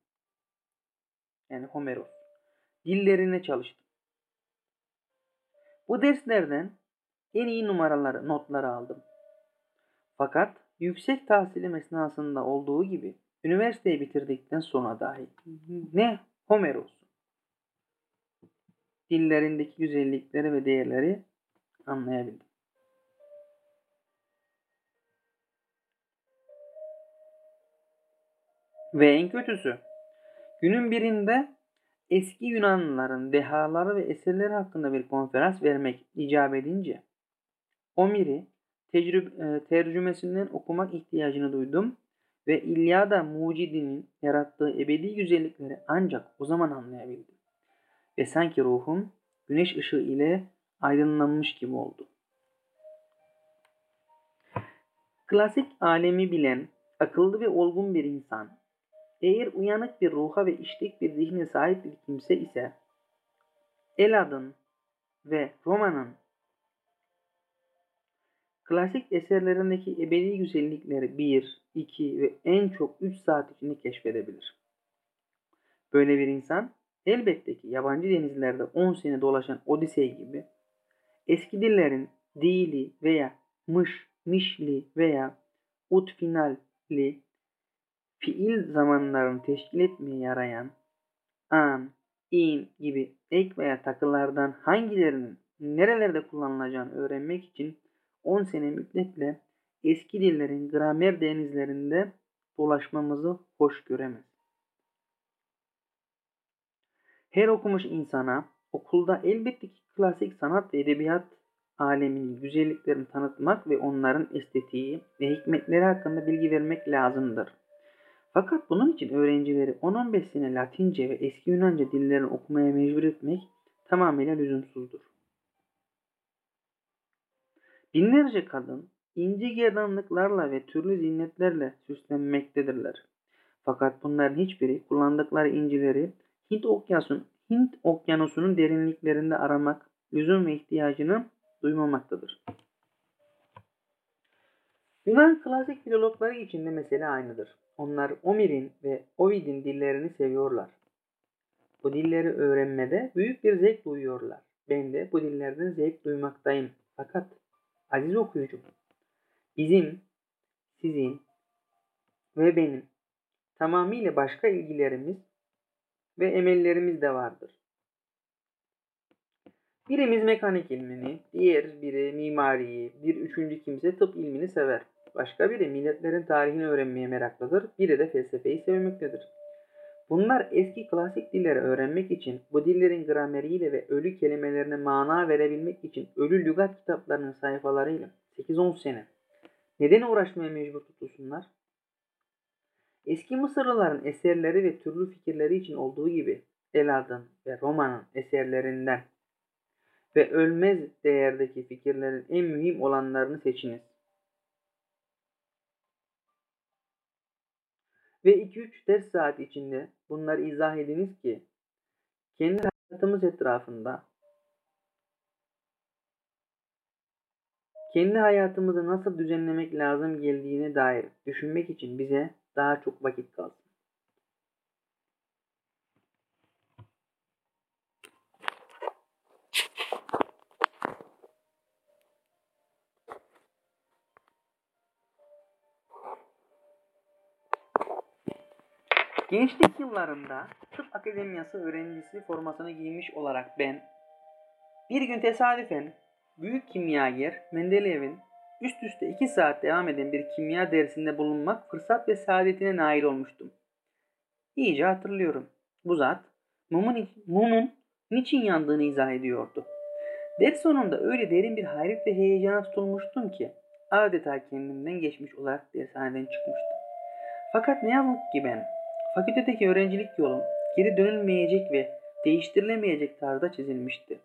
[SPEAKER 1] yani Homeros dillerine çalıştım. Bu derslerden en iyi numaraları, notları aldım. Fakat yüksek tahsilim esnasında olduğu gibi üniversiteyi bitirdikten sonra dahi ne Homeros dillerindeki güzellikleri ve değerleri anlayabildim. Ve en kötüsü günün birinde eski Yunanlıların dehaları ve eserleri hakkında bir konferans vermek icap edince Omir'i tecrübe, tercümesinden okumak ihtiyacını duydum ve İlyada Mucidi'nin yarattığı ebedi güzellikleri ancak o zaman anlayabildim. Ve sanki ruhum güneş ışığı ile aydınlanmış gibi oldu. Klasik alemi bilen, akıllı ve olgun bir insan eğer uyanık bir ruha ve işlik bir zihne sahip bir kimse ise Elad'ın ve Roma'nın klasik eserlerindeki ebedi güzellikleri 1, 2 ve en çok 3 saat içinde keşfedebilir. Böyle bir insan elbette ki yabancı denizlerde 10 sene dolaşan Odisey gibi eski dillerin dili veya mış, mişli veya utfinalli fiil zamanlarını teşkil etmeye yarayan an, in gibi ek veya takılardan hangilerinin nerelerde kullanılacağını öğrenmek için 10 sene müddetle eski dillerin gramer denizlerinde dolaşmamızı hoş göremez. Her okumuş insana okulda elbette ki klasik sanat ve edebiyat aleminin güzelliklerini tanıtmak ve onların estetiği ve hikmetleri hakkında bilgi vermek lazımdır. Fakat bunun için öğrencileri 10-15 sene Latince ve eski Yunanca dillerini okumaya mecbur etmek tamamıyla lüzumsuzdur. Binlerce kadın ince gerdanlıklarla ve türlü ziynetlerle süslenmektedirler. Fakat bunların hiçbiri kullandıkları incileri Hint, okyanusun, Hint okyanusunun derinliklerinde aramak, lüzum ve ihtiyacını duymamaktadır. Yunan klasik filologları için de mesele aynıdır. Onlar Omir'in ve Ovid'in dillerini seviyorlar. Bu dilleri öğrenmede büyük bir zevk duyuyorlar. Ben de bu dillerden zevk duymaktayım. Fakat aziz okuyucum, bizim, sizin ve benim tamamıyla başka ilgilerimiz ve emellerimiz de vardır. Birimiz mekanik ilmini, diğer biri mimariyi, bir üçüncü kimse tıp ilmini sever. Başka biri milletlerin tarihini öğrenmeye meraklıdır, biri de felsefeyi sevmektedir. Bunlar eski klasik dilleri öğrenmek için, bu dillerin grameriyle ve ölü kelimelerine mana verebilmek için ölü lügat kitaplarının sayfalarıyla 8-10 sene neden uğraşmaya mecbur tutulsunlar? Eski Mısırlıların eserleri ve türlü fikirleri için olduğu gibi Elad'ın ve Roma'nın eserlerinden ve ölmez değerdeki fikirlerin en mühim olanlarını seçiniz. Ve 2-3 ders saat içinde bunları izah ediniz ki kendi hayatımız etrafında kendi hayatımızı nasıl düzenlemek lazım geldiğine dair düşünmek için bize daha çok vakit kalsın. Gençlik yıllarında tıp akademiyası öğrencisi formasını giymiş olarak ben bir gün tesadüfen büyük kimyager Mendeleyev'in üst üste iki saat devam eden bir kimya dersinde bulunmak fırsat ve saadetine nail olmuştum. İyice hatırlıyorum. Bu zat mumun, mumun niçin yandığını izah ediyordu. Ders sonunda öyle derin bir hayret ve heyecana tutulmuştum ki adeta kendimden geçmiş olarak dershaneden çıkmıştım. Fakat ne yazık ki ben fakültedeki öğrencilik yolum geri dönülmeyecek ve değiştirilemeyecek tarzda çizilmişti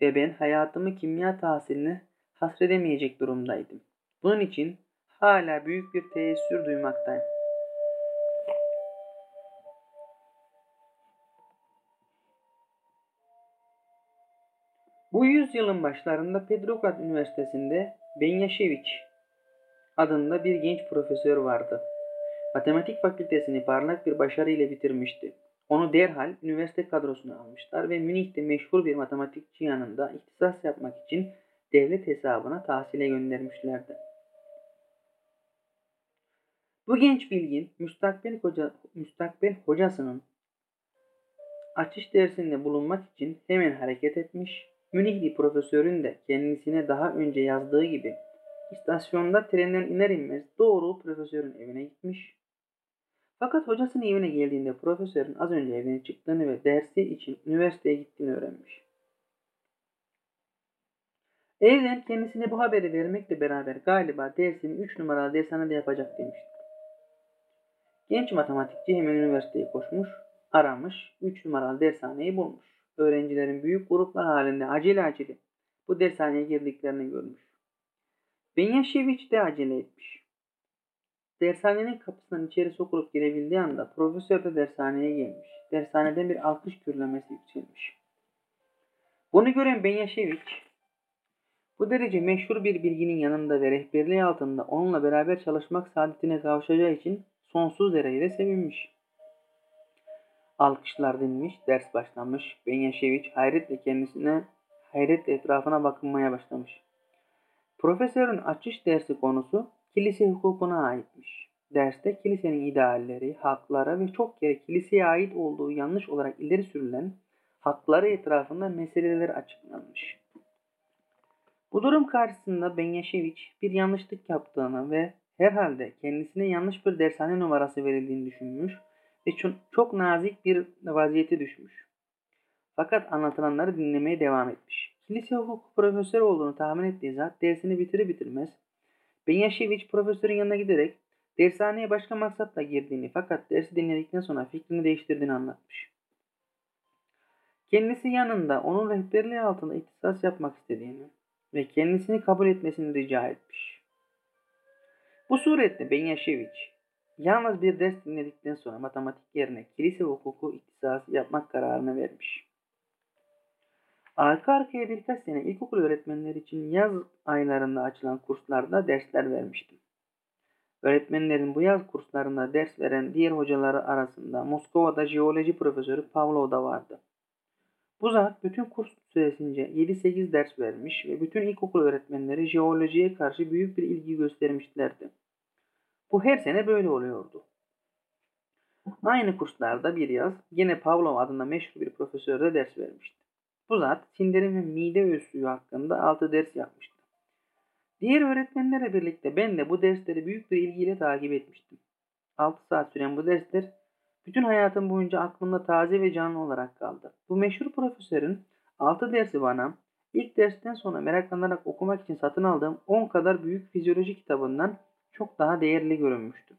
[SPEAKER 1] ve ben hayatımı kimya tahsiline hasredemeyecek durumdaydım. Bunun için hala büyük bir teessür duymaktayım. Bu yüzyılın başlarında Petrograd Üniversitesi'nde Benyaşeviç adında bir genç profesör vardı. Matematik fakültesini parlak bir başarı ile bitirmişti. Onu derhal üniversite kadrosuna almışlar ve Münih'te meşhur bir matematikçi yanında ihtisas yapmak için devlet hesabına tahsile göndermişlerdi. Bu genç bilgin müstakbel, hoca, müstakbel hocasının açış dersinde bulunmak için hemen hareket etmiş. Münihli profesörün de kendisine daha önce yazdığı gibi istasyonda trenden iner inmez doğru profesörün evine gitmiş. Fakat hocasının evine geldiğinde profesörün az önce evden çıktığını ve dersi için üniversiteye gittiğini öğrenmiş. Evden kendisine bu haberi vermekle beraber galiba dersini 3 numaralı dershanede yapacak demişti. Genç matematikçi hemen üniversiteye koşmuş, aramış, 3 numaralı dershaneyi bulmuş. Öğrencilerin büyük gruplar halinde acele acele bu dershaneye girdiklerini görmüş. Benyaşeviç de acele etmiş. Dershanenin kapısından içeri sokulup girebildiği anda profesör de dershaneye gelmiş. Dershaneden bir alkış gürlemesi yükselmiş. Bunu gören Benyaşeviç bu derece meşhur bir bilginin yanında ve rehberliği altında onunla beraber çalışmak saadetine kavuşacağı için sonsuz derecede sevinmiş. Alkışlar dinmiş, ders başlamış. Benyaşeviç hayretle kendisine, hayretle etrafına bakınmaya başlamış. Profesörün açış dersi konusu kilise hukukuna aitmiş. Derste kilisenin idealleri, hakları ve çok kere kiliseye ait olduğu yanlış olarak ileri sürülen hakları etrafında meseleler açıklanmış. Bu durum karşısında Benyaşeviç bir yanlışlık yaptığını ve herhalde kendisine yanlış bir dershane numarası verildiğini düşünmüş ve çok nazik bir vaziyete düşmüş. Fakat anlatılanları dinlemeye devam etmiş. Kilise hukuk profesörü olduğunu tahmin ettiği zat dersini bitirir bitirmez Benyaşeviç profesörün yanına giderek dershaneye başka maksatla girdiğini fakat dersi dinledikten sonra fikrini değiştirdiğini anlatmış. Kendisi yanında onun rehberliği altında ihtisas yapmak istediğini, ve kendisini kabul etmesini rica etmiş. Bu surette Benyaşeviç yalnız bir ders dinledikten sonra matematik yerine kilise hukuku ihtisası yapmak kararını vermiş. Arka arkaya birkaç sene ilkokul öğretmenleri için yaz aylarında açılan kurslarda dersler vermiştim. Öğretmenlerin bu yaz kurslarında ders veren diğer hocaları arasında Moskova'da jeoloji profesörü Pavlov da vardı. Bu zat bütün kurs süresince 7-8 ders vermiş ve bütün ilkokul öğretmenleri jeolojiye karşı büyük bir ilgi göstermişlerdi. Bu her sene böyle oluyordu. Aynı kurslarda bir yaz yine Pavlov adında meşhur bir profesör de ders vermişti. Bu zat sindirim ve mide öz suyu hakkında 6 ders yapmıştı. Diğer öğretmenlerle birlikte ben de bu dersleri büyük bir ilgiyle takip etmiştim. 6 saat süren bu dersler bütün hayatım boyunca aklımda taze ve canlı olarak kaldı. Bu meşhur profesörün 6 dersi bana ilk dersten sonra meraklanarak okumak için satın aldığım 10 kadar büyük fizyoloji kitabından çok daha değerli görünmüştü.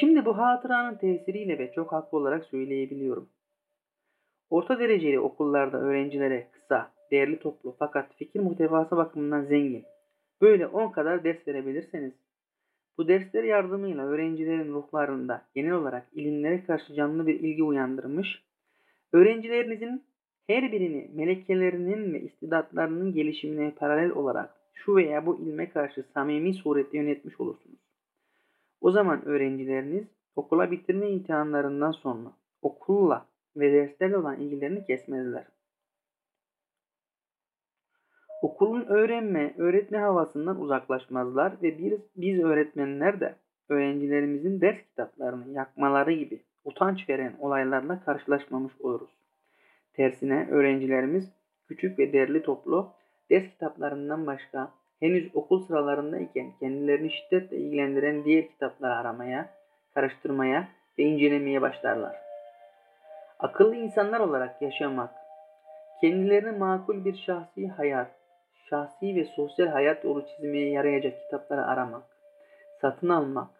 [SPEAKER 1] Şimdi bu hatıranın tesiriyle ve çok haklı olarak söyleyebiliyorum. Orta dereceli okullarda öğrencilere kısa, değerli toplu fakat fikir muhtevası bakımından zengin. Böyle 10 kadar ders verebilirseniz bu dersler yardımıyla öğrencilerin ruhlarında genel olarak ilimlere karşı canlı bir ilgi uyandırmış, öğrencilerinizin her birini melekelerinin ve istidatlarının gelişimine paralel olarak şu veya bu ilme karşı samimi surette yönetmiş olursunuz. O zaman öğrencileriniz okula bitirme imtihanlarından sonra okulla ve derslerle olan ilgilerini kesmezler. Okulun öğrenme, öğretme havasından uzaklaşmazlar ve biz, biz öğretmenler de öğrencilerimizin ders kitaplarını yakmaları gibi utanç veren olaylarla karşılaşmamış oluruz. Tersine öğrencilerimiz küçük ve değerli toplu ders kitaplarından başka henüz okul sıralarındayken kendilerini şiddetle ilgilendiren diğer kitapları aramaya, karıştırmaya ve incelemeye başlarlar. Akıllı insanlar olarak yaşamak, kendilerine makul bir şahsi hayat, şahsi ve sosyal hayat yolu çizmeye yarayacak kitapları aramak, satın almak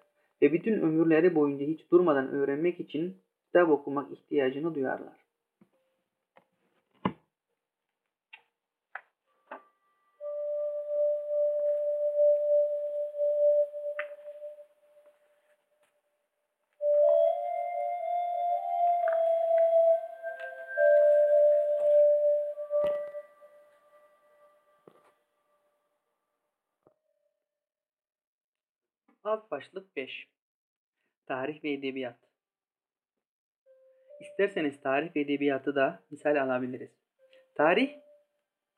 [SPEAKER 1] ve bütün ömürleri boyunca hiç durmadan öğrenmek için kitap okumak ihtiyacını duyarlar. Başlık 5 Tarih ve Edebiyat İsterseniz tarih ve edebiyatı da misal alabiliriz. Tarih,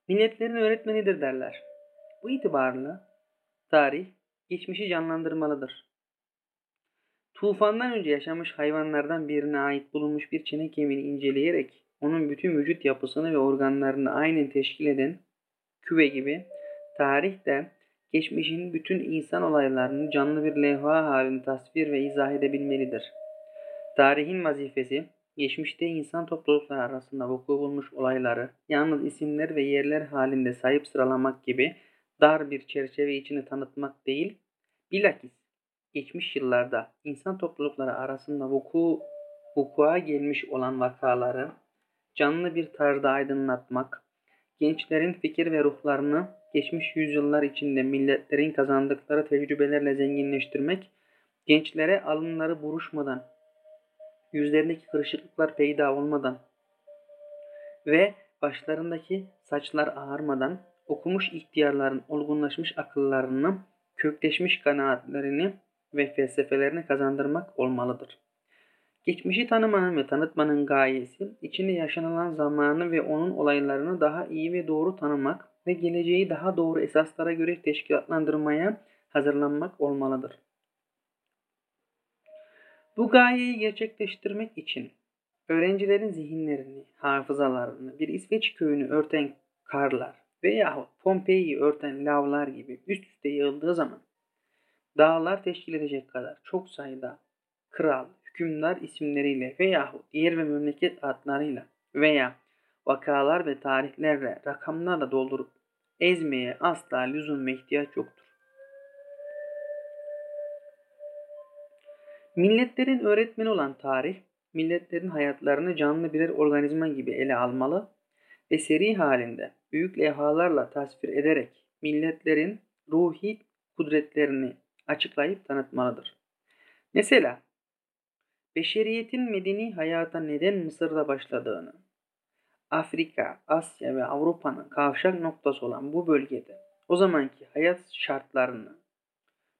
[SPEAKER 1] milletlerin öğretmenidir derler. Bu itibarla tarih, geçmişi canlandırmalıdır. Tufandan önce yaşamış hayvanlardan birine ait bulunmuş bir çene kemiğini inceleyerek onun bütün vücut yapısını ve organlarını aynen teşkil eden küve gibi tarih de geçmişin bütün insan olaylarını canlı bir levha halinde tasvir ve izah edebilmelidir. Tarihin vazifesi, geçmişte insan toplulukları arasında vuku bulmuş olayları yalnız isimler ve yerler halinde sayıp sıralamak gibi dar bir çerçeve içini tanıtmak değil, bilakis geçmiş yıllarda insan toplulukları arasında vuku, vukua gelmiş olan vakaları canlı bir tarzda aydınlatmak, gençlerin fikir ve ruhlarını geçmiş yüzyıllar içinde milletlerin kazandıkları tecrübelerle zenginleştirmek, gençlere alınları buruşmadan, yüzlerindeki kırışıklıklar peyda olmadan ve başlarındaki saçlar ağarmadan okumuş ihtiyarların olgunlaşmış akıllarını, kökleşmiş kanaatlerini ve felsefelerini kazandırmak olmalıdır. Geçmişi tanımanın ve tanıtmanın gayesi, içinde yaşanılan zamanı ve onun olaylarını daha iyi ve doğru tanımak ve geleceği daha doğru esaslara göre teşkilatlandırmaya hazırlanmak olmalıdır. Bu gayeyi gerçekleştirmek için öğrencilerin zihinlerini, hafızalarını bir İsveç köyünü örten karlar veya Pompei'yi örten lavlar gibi üst üste yığıldığı zaman dağlar teşkil edecek kadar çok sayıda kral, hükümdar isimleriyle veya yer ve memleket adlarıyla veya vakalar ve tarihlerle, rakamlarla doldurup ezmeye asla lüzum ve ihtiyaç yoktur. Milletlerin öğretmeni olan tarih, milletlerin hayatlarını canlı birer organizma gibi ele almalı ve seri halinde büyük levhalarla tasvir ederek milletlerin ruhi kudretlerini açıklayıp tanıtmalıdır. Mesela beşeriyetin medeni hayata neden Mısır'da başladığını, Afrika, Asya ve Avrupa'nın kavşak noktası olan bu bölgede o zamanki hayat şartlarını,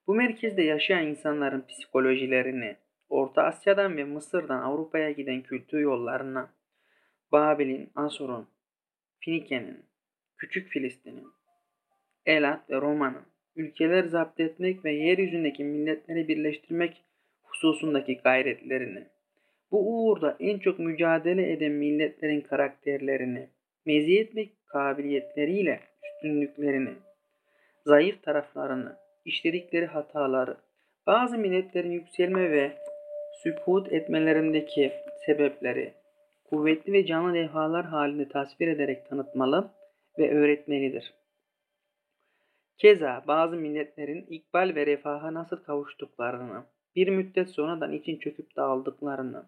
[SPEAKER 1] bu merkezde yaşayan insanların psikolojilerini, Orta Asya'dan ve Mısır'dan Avrupa'ya giden kültür yollarına, Babil'in, Asur'un, Finike'nin, Küçük Filistin'in, Elat ve Roma'nın ülkeler zapt etmek ve yeryüzündeki milletleri birleştirmek hususundaki gayretlerini, bu uğurda en çok mücadele eden milletlerin karakterlerini, meziyet ve kabiliyetleriyle üstünlüklerini, zayıf taraflarını, işledikleri hataları, bazı milletlerin yükselme ve süput etmelerindeki sebepleri, kuvvetli ve canlı levhalar halinde tasvir ederek tanıtmalı ve öğretmelidir. Keza bazı milletlerin ikbal ve refaha nasıl kavuştuklarını, bir müddet sonradan için çöküp dağıldıklarını,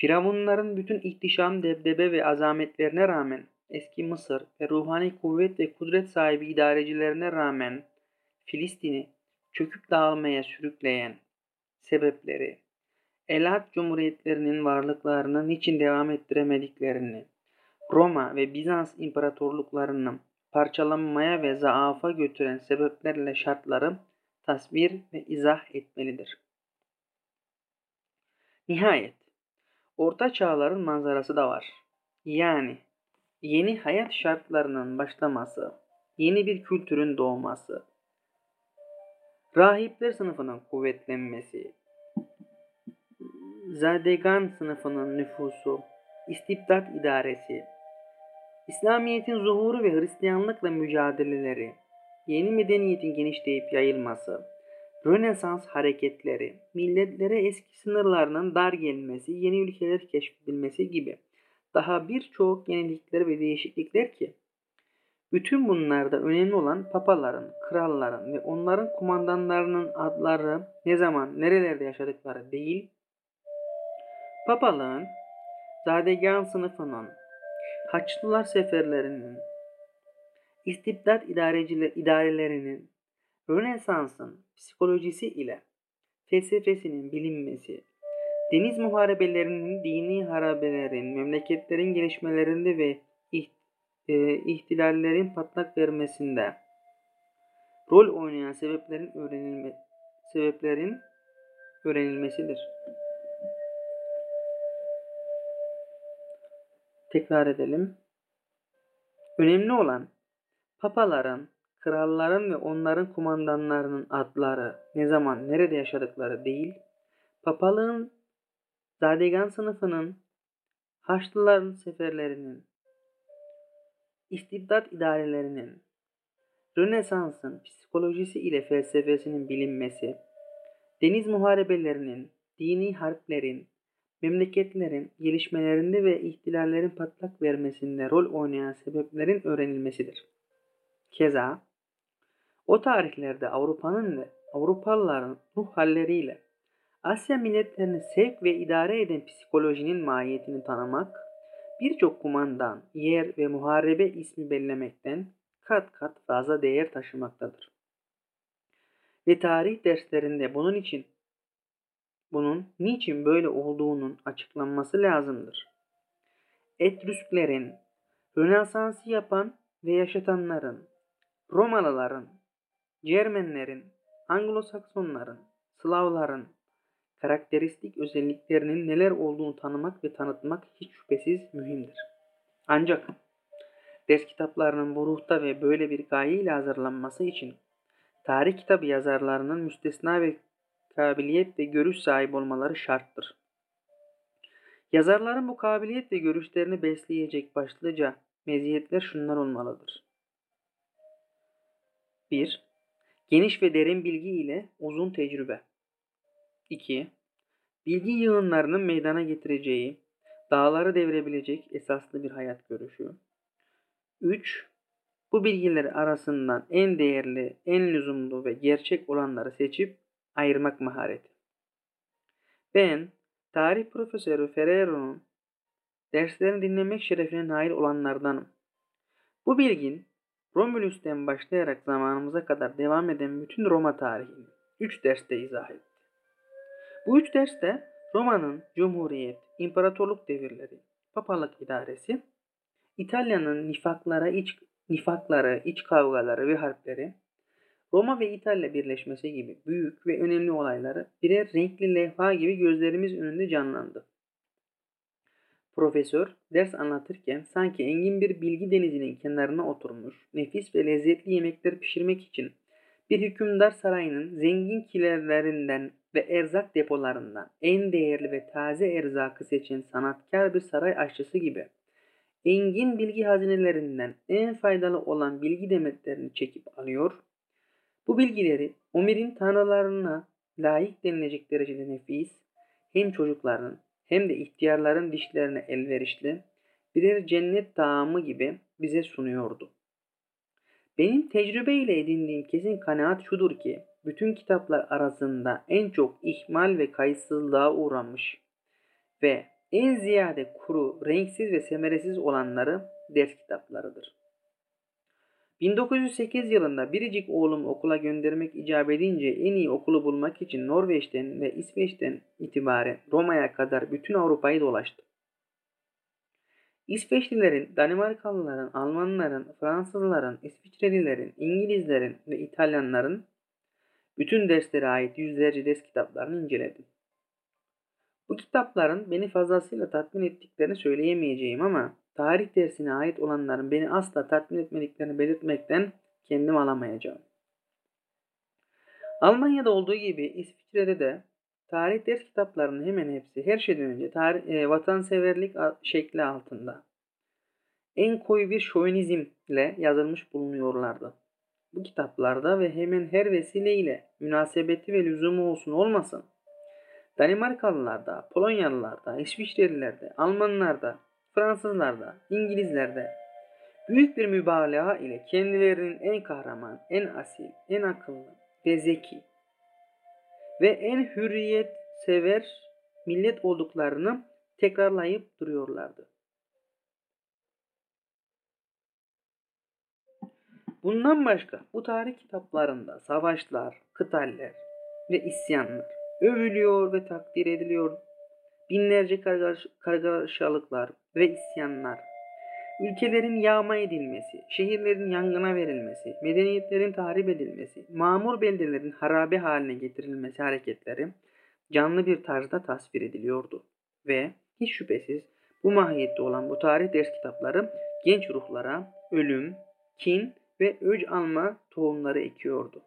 [SPEAKER 1] Firavunların bütün ihtişam, debdebe ve azametlerine rağmen eski Mısır ve ruhani kuvvet ve kudret sahibi idarecilerine rağmen Filistin'i çöküp dağılmaya sürükleyen sebepleri, Elat Cumhuriyetlerinin varlıklarını niçin devam ettiremediklerini, Roma ve Bizans imparatorluklarının parçalanmaya ve zaafa götüren sebeplerle şartları tasvir ve izah etmelidir. Nihayet, orta çağların manzarası da var. Yani yeni hayat şartlarının başlaması, yeni bir kültürün doğması, rahipler sınıfının kuvvetlenmesi, Zadegan sınıfının nüfusu, istibdat idaresi, İslamiyet'in zuhuru ve Hristiyanlıkla mücadeleleri, yeni medeniyetin genişleyip yayılması, Rönesans hareketleri, milletlere eski sınırlarının dar gelmesi, yeni ülkeler keşfedilmesi gibi daha birçok yenilikler ve değişiklikler ki bütün bunlarda önemli olan papaların, kralların ve onların kumandanlarının adları ne zaman, nerelerde yaşadıkları değil, papalığın, zadegan sınıfının, Haçlılar seferlerinin, istibdat idarelerinin, Rönesans'ın psikolojisi ile felsefesinin bilinmesi, deniz muharebelerinin, dini harabelerin, memleketlerin gelişmelerinde ve e, ihtilallerin patlak vermesinde rol oynayan sebeplerin öğrenilme sebeplerin öğrenilmesidir. Tekrar edelim. Önemli olan papaların, kralların ve onların kumandanlarının adları, ne zaman, nerede yaşadıkları değil, papalığın, zadegan sınıfının, Haçlıların seferlerinin, istibdat idarelerinin, Rönesans'ın psikolojisi ile felsefesinin bilinmesi, deniz muharebelerinin, dini harplerin, memleketlerin gelişmelerinde ve ihtilallerin patlak vermesinde rol oynayan sebeplerin öğrenilmesidir. Keza o tarihlerde Avrupa'nın ve Avrupalıların ruh halleriyle Asya milletlerini sevk ve idare eden psikolojinin mahiyetini tanımak, birçok kumandan, yer ve muharebe ismi bellemekten kat kat fazla değer taşımaktadır. Ve tarih derslerinde bunun için bunun niçin böyle olduğunun açıklanması lazımdır. Etrüsklerin, Rönesans'ı yapan ve yaşatanların, Romalıların, Cermenlerin, Anglo-Saksonların, Slavların karakteristik özelliklerinin neler olduğunu tanımak ve tanıtmak hiç şüphesiz mühimdir. Ancak ders kitaplarının bu ruhta ve böyle bir gaye ile hazırlanması için tarih kitabı yazarlarının müstesna ve kabiliyet ve görüş sahibi olmaları şarttır. Yazarların bu kabiliyet ve görüşlerini besleyecek başlıca meziyetler şunlar olmalıdır. 1. Geniş ve derin bilgi ile uzun tecrübe. 2. Bilgi yığınlarının meydana getireceği, dağları devirebilecek esaslı bir hayat görüşü. 3. Bu bilgiler arasından en değerli, en lüzumlu ve gerçek olanları seçip ayırmak mahareti. Ben tarih profesörü Ferrero'nun derslerini dinlemek şerefine nail olanlardanım. Bu bilgin Romulüs'ten başlayarak zamanımıza kadar devam eden bütün Roma tarihini üç derste izah etti. Bu üç derste Roma'nın Cumhuriyet, İmparatorluk devirleri, papalık idaresi, İtalya'nın nifaklara iç, nifakları, iç kavgaları ve harpleri, Roma ve İtalya birleşmesi gibi büyük ve önemli olayları birer renkli levha gibi gözlerimiz önünde canlandı. Profesör ders anlatırken sanki engin bir bilgi denizinin kenarına oturmuş, nefis ve lezzetli yemekler pişirmek için bir hükümdar sarayının zengin kilerlerinden ve erzak depolarından en değerli ve taze erzakı seçen sanatkar bir saray aşçısı gibi engin bilgi hazinelerinden en faydalı olan bilgi demetlerini çekip alıyor. Bu bilgileri Omir'in tanrılarına layık denilecek derecede nefis, hem çocukların hem de ihtiyarların dişlerine elverişli birer cennet tağımı gibi bize sunuyordu. Benim tecrübeyle edindiğim kesin kanaat şudur ki bütün kitaplar arasında en çok ihmal ve kayıtsızlığa uğramış ve en ziyade kuru, renksiz ve semeresiz olanları ders kitaplarıdır. 1908 yılında biricik oğlumu okula göndermek icap edince en iyi okulu bulmak için Norveç'ten ve İsveç'ten itibaren Roma'ya kadar bütün Avrupa'yı dolaştım. İsveçlilerin, Danimarkalıların, Almanların, Fransızların, İsviçrelilerin, İngilizlerin ve İtalyanların bütün derslere ait yüzlerce ders kitaplarını inceledim. Bu kitapların beni fazlasıyla tatmin ettiklerini söyleyemeyeceğim ama tarih dersine ait olanların beni asla tatmin etmediklerini belirtmekten kendim alamayacağım. Almanya'da olduğu gibi İsviçre'de de tarih ders kitaplarının hemen hepsi her şeyden önce tarih, e, vatanseverlik şekli altında en koyu bir şovinizmle yazılmış bulunuyorlardı. Bu kitaplarda ve hemen her vesileyle münasebeti ve lüzumu olsun olmasın Danimarkalılarda, Polonyalılarda, İsviçrelilerde, Almanlarda, Fransızlarda, İngilizlerde büyük bir mübalağa ile kendilerinin en kahraman, en asil, en akıllı ve zeki ve en hürriyet sever millet olduklarını tekrarlayıp duruyorlardı. Bundan başka bu tarih kitaplarında savaşlar, kıtaller ve isyanlar övülüyor ve takdir ediliyor. Binlerce kargaşalıklar ve isyanlar, ülkelerin yağma edilmesi, şehirlerin yangına verilmesi, medeniyetlerin tahrip edilmesi, mamur beldelerin harabe haline getirilmesi hareketleri canlı bir tarzda tasvir ediliyordu. Ve hiç şüphesiz bu mahiyette olan bu tarih ders kitapları genç ruhlara ölüm, kin ve öc alma tohumları ekiyordu.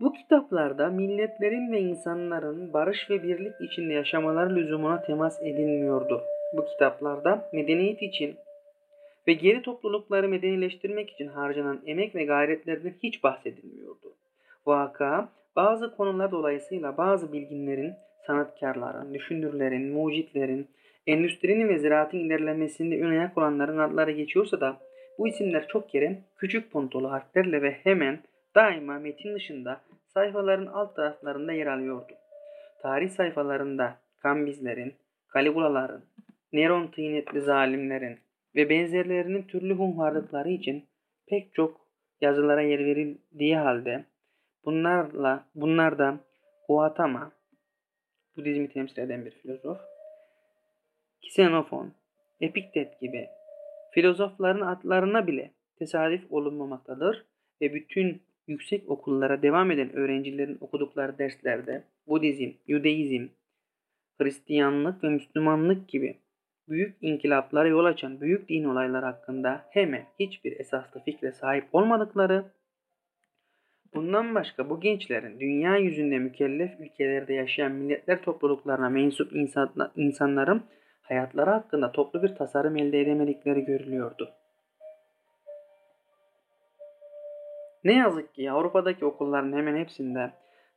[SPEAKER 1] Bu kitaplarda milletlerin ve insanların barış ve birlik içinde yaşamaları lüzumuna temas edilmiyordu. Bu kitaplarda medeniyet için ve geri toplulukları medenileştirmek için harcanan emek ve gayretlerden hiç bahsedilmiyordu. Vaka, bazı konular dolayısıyla bazı bilginlerin, sanatkarların, düşünürlerin, mucitlerin, endüstrinin ve ziraatın ilerlemesinde ön ayak olanların adları geçiyorsa da bu isimler çok kere küçük puntolu harflerle ve hemen daima metin dışında sayfaların alt taraflarında yer alıyordu. Tarih sayfalarında Kambizlerin, Kaligulaların, Neron tıynetli zalimlerin ve benzerlerinin türlü humharlıkları için pek çok yazılara yer verildiği halde bunlarla bunlarda Gautama Budizmi temsil eden bir filozof, Xenofon, Epiktet gibi filozofların adlarına bile tesadüf olunmamaktadır ve bütün yüksek okullara devam eden öğrencilerin okudukları derslerde Budizm, Yudeizm, Hristiyanlık ve Müslümanlık gibi büyük inkılaplara yol açan büyük din olayları hakkında hemen hiçbir esaslı fikre sahip olmadıkları, bundan başka bu gençlerin dünya yüzünde mükellef ülkelerde yaşayan milletler topluluklarına mensup insanların hayatları hakkında toplu bir tasarım elde edemedikleri görülüyordu. Ne yazık ki Avrupa'daki okulların hemen hepsinde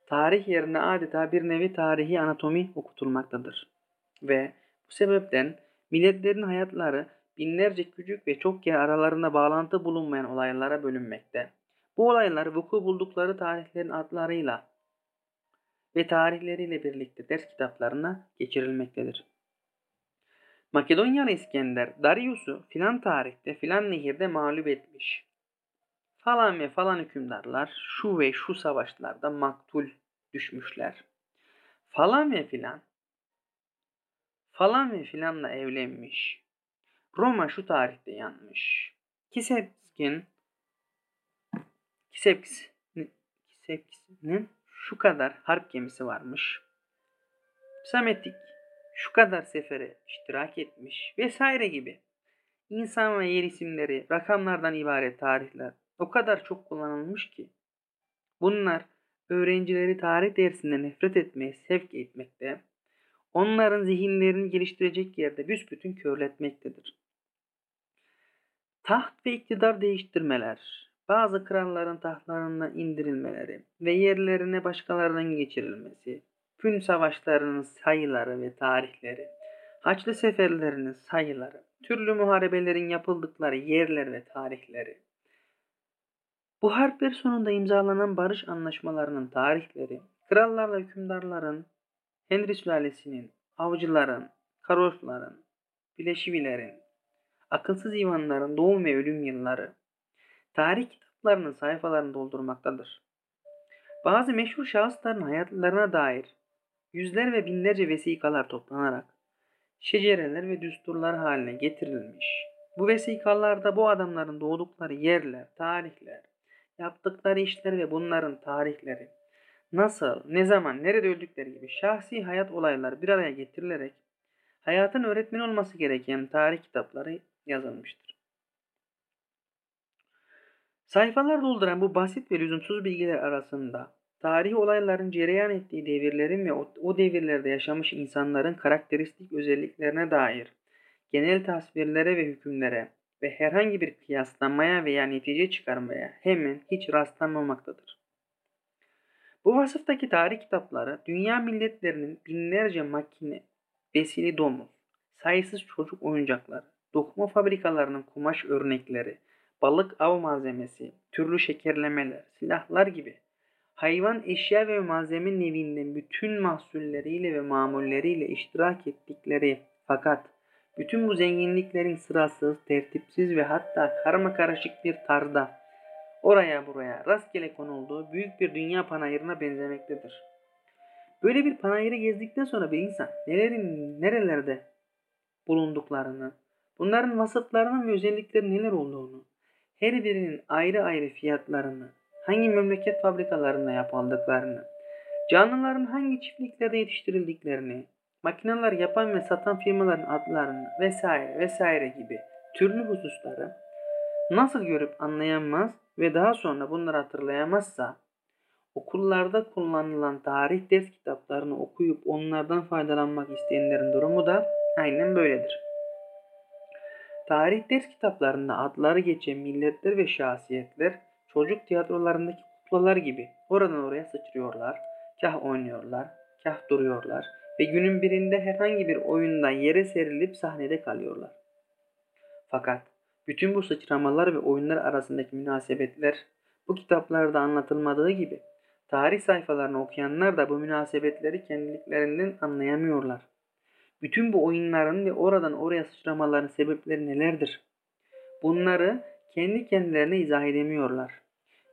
[SPEAKER 1] tarih yerine adeta bir nevi tarihi anatomi okutulmaktadır. Ve bu sebepten milletlerin hayatları binlerce küçük ve çok yer aralarında bağlantı bulunmayan olaylara bölünmekte. Bu olaylar vuku buldukları tarihlerin adlarıyla ve tarihleriyle birlikte ders kitaplarına geçirilmektedir. Makedonyalı İskender Darius'u filan tarihte filan nehirde mağlup etmiş. Falan ve falan hükümdarlar şu ve şu savaşlarda maktul düşmüşler. Falan ve filan falan ve filanla evlenmiş. Roma şu tarihte yanmış. Kisepskin Kiseps'nin şu kadar harp gemisi varmış. Sametik şu kadar sefere iştirak etmiş vesaire gibi. İnsan ve yer isimleri, rakamlardan ibaret tarihler o kadar çok kullanılmış ki. Bunlar öğrencileri tarih dersinde nefret etmeye sevk etmekte, onların zihinlerini geliştirecek yerde büsbütün körletmektedir. Taht ve iktidar değiştirmeler, bazı kralların tahtlarından indirilmeleri ve yerlerine başkalarının geçirilmesi, Pün savaşlarının sayıları ve tarihleri, Haçlı seferlerinin sayıları, türlü muharebelerin yapıldıkları yerler ve tarihleri, bu harpler sonunda imzalanan barış anlaşmalarının tarihleri, krallarla hükümdarların, Henry sülalesinin, avcıların, karosların, bileşivilerin, akılsız ivanların doğum ve ölüm yılları, tarih kitaplarının sayfalarını doldurmaktadır. Bazı meşhur şahısların hayatlarına dair yüzler ve binlerce vesikalar toplanarak şecereler ve düsturlar haline getirilmiş. Bu vesikalarda bu adamların doğdukları yerler, tarihler, yaptıkları işler ve bunların tarihleri, nasıl, ne zaman, nerede öldükleri gibi şahsi hayat olayları bir araya getirilerek hayatın öğretmeni olması gereken tarih kitapları yazılmıştır. Sayfalar dolduran bu basit ve lüzumsuz bilgiler arasında tarihi olayların cereyan ettiği devirlerin ve o devirlerde yaşamış insanların karakteristik özelliklerine dair genel tasvirlere ve hükümlere ve herhangi bir kıyaslamaya veya netice çıkarmaya hemen hiç rastlanmamaktadır. Bu vasıftaki tarih kitapları dünya milletlerinin binlerce makine, besili domuz, sayısız çocuk oyuncakları, dokuma fabrikalarının kumaş örnekleri, balık av malzemesi, türlü şekerlemeler, silahlar gibi hayvan eşya ve malzeme nevinden bütün mahsulleriyle ve mamulleriyle iştirak ettikleri fakat bütün bu zenginliklerin sırasız, tertipsiz ve hatta karma karışık bir tarzda oraya buraya rastgele konulduğu büyük bir dünya panayırına benzemektedir. Böyle bir panayırı gezdikten sonra bir insan nelerin nerelerde bulunduklarını, bunların vasıflarının ve özellikleri neler olduğunu, her birinin ayrı ayrı fiyatlarını, hangi memleket fabrikalarında yapıldıklarını, canlıların hangi çiftliklerde yetiştirildiklerini, makineler yapan ve satan firmaların adlarını vesaire vesaire gibi türlü hususları nasıl görüp anlayamaz ve daha sonra bunları hatırlayamazsa okullarda kullanılan tarih ders kitaplarını okuyup onlardan faydalanmak isteyenlerin durumu da aynen böyledir. Tarih ders kitaplarında adları geçen milletler ve şahsiyetler çocuk tiyatrolarındaki kuklalar gibi oradan oraya sıçrıyorlar, kah oynuyorlar, kah duruyorlar ve günün birinde herhangi bir oyunda yere serilip sahnede kalıyorlar. Fakat bütün bu sıçramalar ve oyunlar arasındaki münasebetler bu kitaplarda anlatılmadığı gibi tarih sayfalarını okuyanlar da bu münasebetleri kendiliklerinden anlayamıyorlar. Bütün bu oyunların ve oradan oraya sıçramaların sebepleri nelerdir? Bunları kendi kendilerine izah edemiyorlar.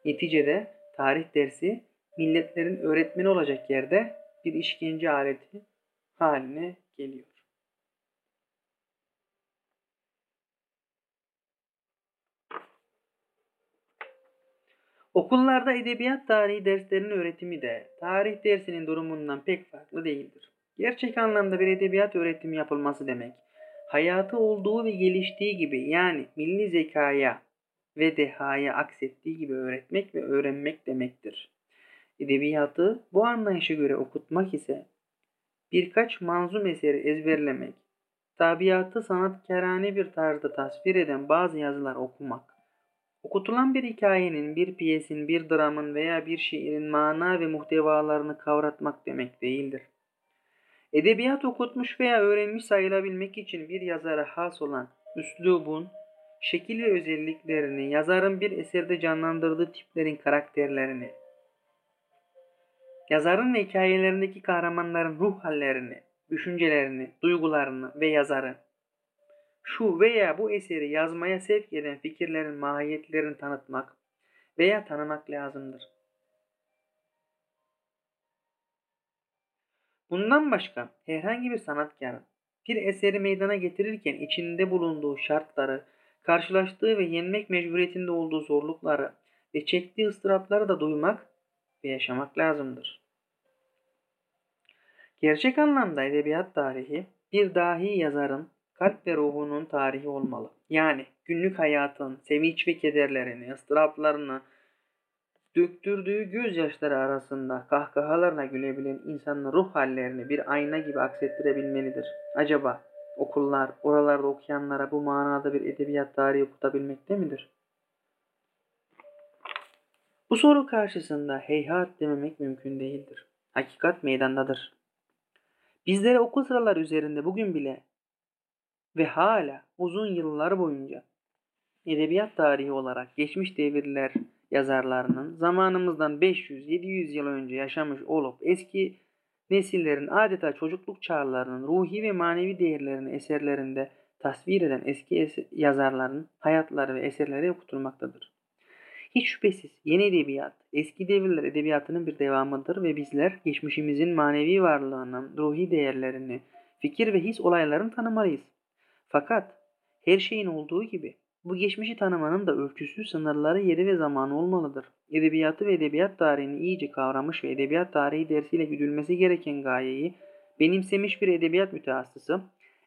[SPEAKER 1] Neticede tarih dersi milletlerin öğretmeni olacak yerde bir işkence aleti haline geliyor. Okullarda edebiyat tarihi derslerinin öğretimi de tarih dersinin durumundan pek farklı değildir. Gerçek anlamda bir edebiyat öğretimi yapılması demek, hayatı olduğu ve geliştiği gibi yani milli zekaya ve dehaya aksettiği gibi öğretmek ve öğrenmek demektir. Edebiyatı bu anlayışa göre okutmak ise birkaç manzum eseri ezberlemek, tabiatı sanatkarane bir tarzda tasvir eden bazı yazılar okumak, okutulan bir hikayenin, bir piyesin, bir dramın veya bir şiirin mana ve muhtevalarını kavratmak demek değildir. Edebiyat okutmuş veya öğrenmiş sayılabilmek için bir yazara has olan üslubun, şekil ve özelliklerini, yazarın bir eserde canlandırdığı tiplerin karakterlerini, yazarın ve hikayelerindeki kahramanların ruh hallerini, düşüncelerini, duygularını ve yazarı, şu veya bu eseri yazmaya sevk eden fikirlerin mahiyetlerini tanıtmak veya tanımak lazımdır. Bundan başka herhangi bir sanatkarın bir eseri meydana getirirken içinde bulunduğu şartları, karşılaştığı ve yenmek mecburiyetinde olduğu zorlukları ve çektiği ıstırapları da duymak ve yaşamak lazımdır. Gerçek anlamda edebiyat tarihi bir dahi yazarın kalp ve ruhunun tarihi olmalı. Yani günlük hayatın sevinç ve kederlerini, ıstıraplarını, döktürdüğü gözyaşları arasında kahkahalarla gülebilen insanın ruh hallerini bir ayna gibi aksettirebilmelidir. Acaba okullar oralarda okuyanlara bu manada bir edebiyat tarihi okutabilmekte midir? Bu soru karşısında heyhat dememek mümkün değildir. Hakikat meydandadır. Bizlere okul sıralar üzerinde bugün bile ve hala uzun yıllar boyunca edebiyat tarihi olarak geçmiş devirler yazarlarının zamanımızdan 500-700 yıl önce yaşamış olup eski nesillerin adeta çocukluk çağlarının ruhi ve manevi değerlerini eserlerinde tasvir eden eski yazarların hayatları ve eserleri okutulmaktadır. Hiç şüphesiz yeni edebiyat, eski devirler edebiyatının bir devamıdır ve bizler geçmişimizin manevi varlığının, ruhi değerlerini, fikir ve his olaylarını tanımalıyız. Fakat her şeyin olduğu gibi bu geçmişi tanımanın da ölçüsü, sınırları, yeri ve zamanı olmalıdır. Edebiyatı ve edebiyat tarihini iyice kavramış ve edebiyat tarihi dersiyle güdülmesi gereken gayeyi benimsemiş bir edebiyat mütehassısı,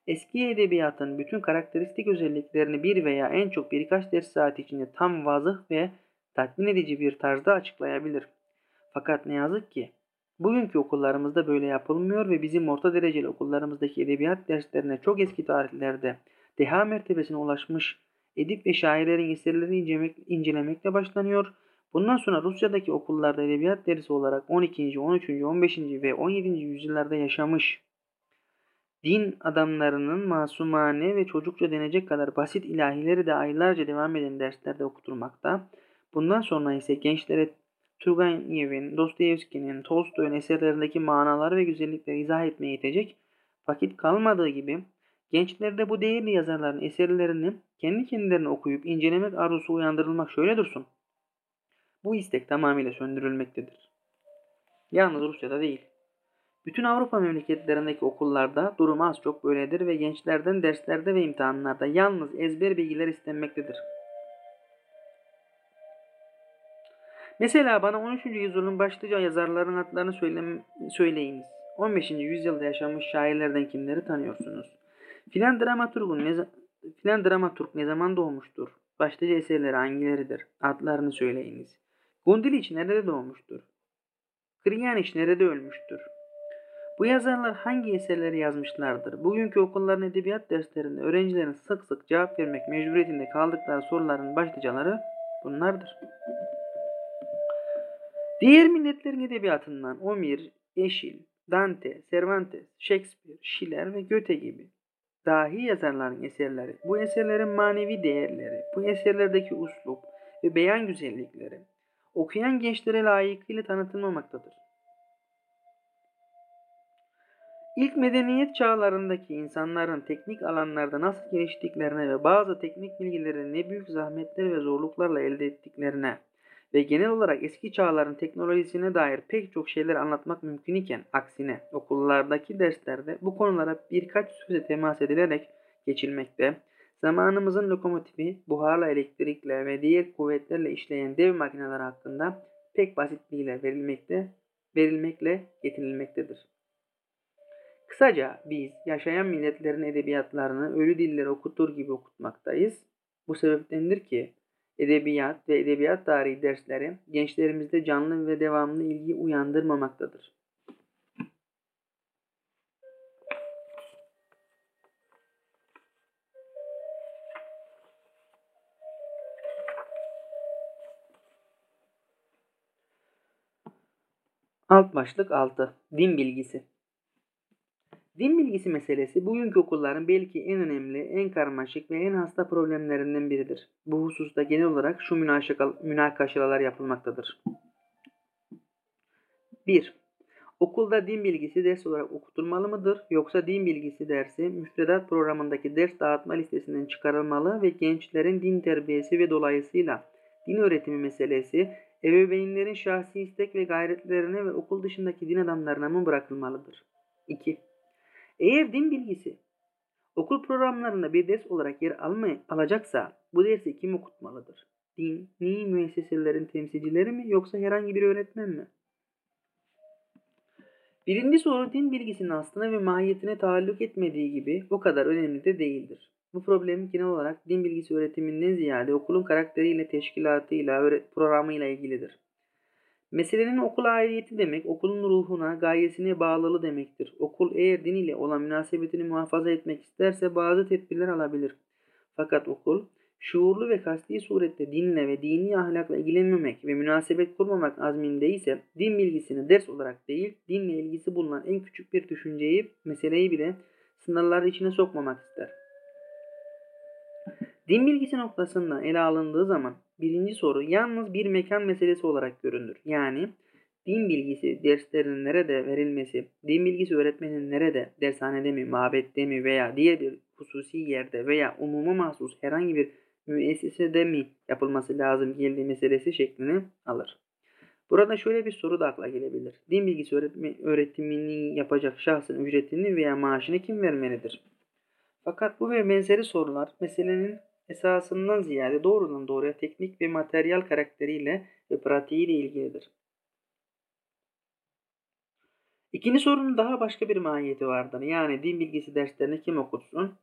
[SPEAKER 1] eski edebiyatın bütün karakteristik özelliklerini bir veya en çok birkaç ders saat içinde tam vazıh ve tatmin edici bir tarzda açıklayabilir. Fakat ne yazık ki bugünkü okullarımızda böyle yapılmıyor ve bizim orta dereceli okullarımızdaki edebiyat derslerine çok eski tarihlerde deha mertebesine ulaşmış edip ve şairlerin eserlerini incelemek, incelemekle başlanıyor. Bundan sonra Rusya'daki okullarda edebiyat dersi olarak 12. 13. 15. ve 17. yüzyıllarda yaşamış din adamlarının masumane ve çocukça denecek kadar basit ilahileri de aylarca devam eden derslerde okutulmakta. Bundan sonra ise gençlere Turgenev'in, Dostoyevski'nin, Tolstoy'un eserlerindeki manaları ve güzellikleri izah etmeye yetecek vakit kalmadığı gibi gençlerde bu değerli yazarların eserlerini kendi kendilerine okuyup incelemek arzusu uyandırılmak şöyle dursun. Bu istek tamamıyla söndürülmektedir. Yalnız Rusya'da değil. Bütün Avrupa memleketlerindeki okullarda durum az çok böyledir ve gençlerden derslerde ve imtihanlarda yalnız ezber bilgiler istenmektedir. Mesela bana 13. yüzyılın başlıca yazarların adlarını söyle, söyleyiniz. 15. yüzyılda yaşamış şairlerden kimleri tanıyorsunuz? Filan dramaturgun ne, filan dramaturg ne zaman doğmuştur? Başlıca eserleri hangileridir? Adlarını söyleyiniz. Gundiliç nerede doğmuştur? Kriyaniç nerede ölmüştür? Bu yazarlar hangi eserleri yazmışlardır? Bugünkü okulların edebiyat derslerinde öğrencilerin sık sık cevap vermek mecburiyetinde kaldıkları soruların başlıcaları bunlardır. Diğer milletlerin edebiyatından Omir, Eşil, Dante, Cervantes, Shakespeare, Schiller ve Goethe gibi dahi yazarların eserleri, bu eserlerin manevi değerleri, bu eserlerdeki uslup ve beyan güzellikleri okuyan gençlere layıkıyla tanıtılmamaktadır. İlk medeniyet çağlarındaki insanların teknik alanlarda nasıl geliştiklerine ve bazı teknik bilgileri ne büyük zahmetler ve zorluklarla elde ettiklerine ve genel olarak eski çağların teknolojisine dair pek çok şeyler anlatmak mümkün iken aksine okullardaki derslerde bu konulara birkaç söze temas edilerek geçilmekte, zamanımızın lokomotifi, buharla, elektrikle ve diğer kuvvetlerle işleyen dev makineler hakkında pek basit bilgiler verilmekte, verilmekle getirilmektedir. Kısaca biz yaşayan milletlerin edebiyatlarını ölü dilleri okutur gibi okutmaktayız. Bu sebeptendir ki edebiyat ve edebiyat tarihi dersleri gençlerimizde canlı ve devamlı ilgi uyandırmamaktadır. Alt başlık 6. Din bilgisi. Din bilgisi meselesi bugünkü okulların belki en önemli, en karmaşık ve en hasta problemlerinden biridir. Bu hususta genel olarak şu münakaşalar yapılmaktadır. 1. Okulda din bilgisi ders olarak okutulmalı mıdır yoksa din bilgisi dersi müfredat programındaki ders dağıtma listesinden çıkarılmalı ve gençlerin din terbiyesi ve dolayısıyla din öğretimi meselesi ebeveynlerin şahsi istek ve gayretlerine ve okul dışındaki din adamlarına mı bırakılmalıdır? 2. Eğer din bilgisi okul programlarında bir ders olarak yer almay alacaksa bu dersi kim okutmalıdır? Dini müesseselerin temsilcileri mi yoksa herhangi bir öğretmen mi? Birinci soru din bilgisinin aslına ve mahiyetine taalluk etmediği gibi o kadar önemli de değildir. Bu problem genel olarak din bilgisi öğretiminden ziyade okulun karakteriyle, teşkilatıyla, programıyla ilgilidir. Meselenin okul aidiyeti demek, okulun ruhuna, gayesine bağlılığı demektir. Okul eğer din ile olan münasebetini muhafaza etmek isterse bazı tedbirler alabilir. Fakat okul, şuurlu ve kasti surette dinle ve dini ahlakla ilgilenmemek ve münasebet kurmamak azmindeyse din bilgisini ders olarak değil, dinle ilgisi bulunan en küçük bir düşünceyi, meseleyi bile sınırlar içine sokmamak ister. Din bilgisi noktasında ele alındığı zaman birinci soru yalnız bir mekan meselesi olarak görünür. Yani din bilgisi derslerinin nerede verilmesi, din bilgisi öğretmenin nerede, dershanede mi, mabette mi veya diğer bir hususi yerde veya umuma mahsus herhangi bir müessesede mi yapılması lazım geldiği meselesi şeklini alır. Burada şöyle bir soru da akla gelebilir. Din bilgisi öğretme, öğretimini yapacak şahsın ücretini veya maaşını kim vermelidir? Fakat bu ve benzeri sorular meselenin esasından ziyade doğrudan doğruya teknik ve materyal karakteriyle ve pratiğiyle ilgilidir. İkinci sorunun daha başka bir mahiyeti vardır. Yani din bilgisi derslerini kim okutsun?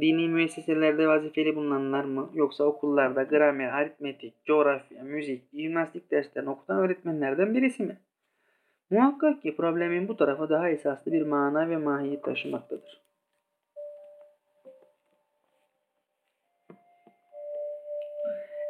[SPEAKER 1] Dini müesseselerde vazifeli bulunanlar mı? Yoksa okullarda gramer, aritmetik, coğrafya, müzik, jimnastik derslerini okutan öğretmenlerden birisi mi? Muhakkak ki problemin bu tarafı daha esaslı bir mana ve mahiyet taşımaktadır.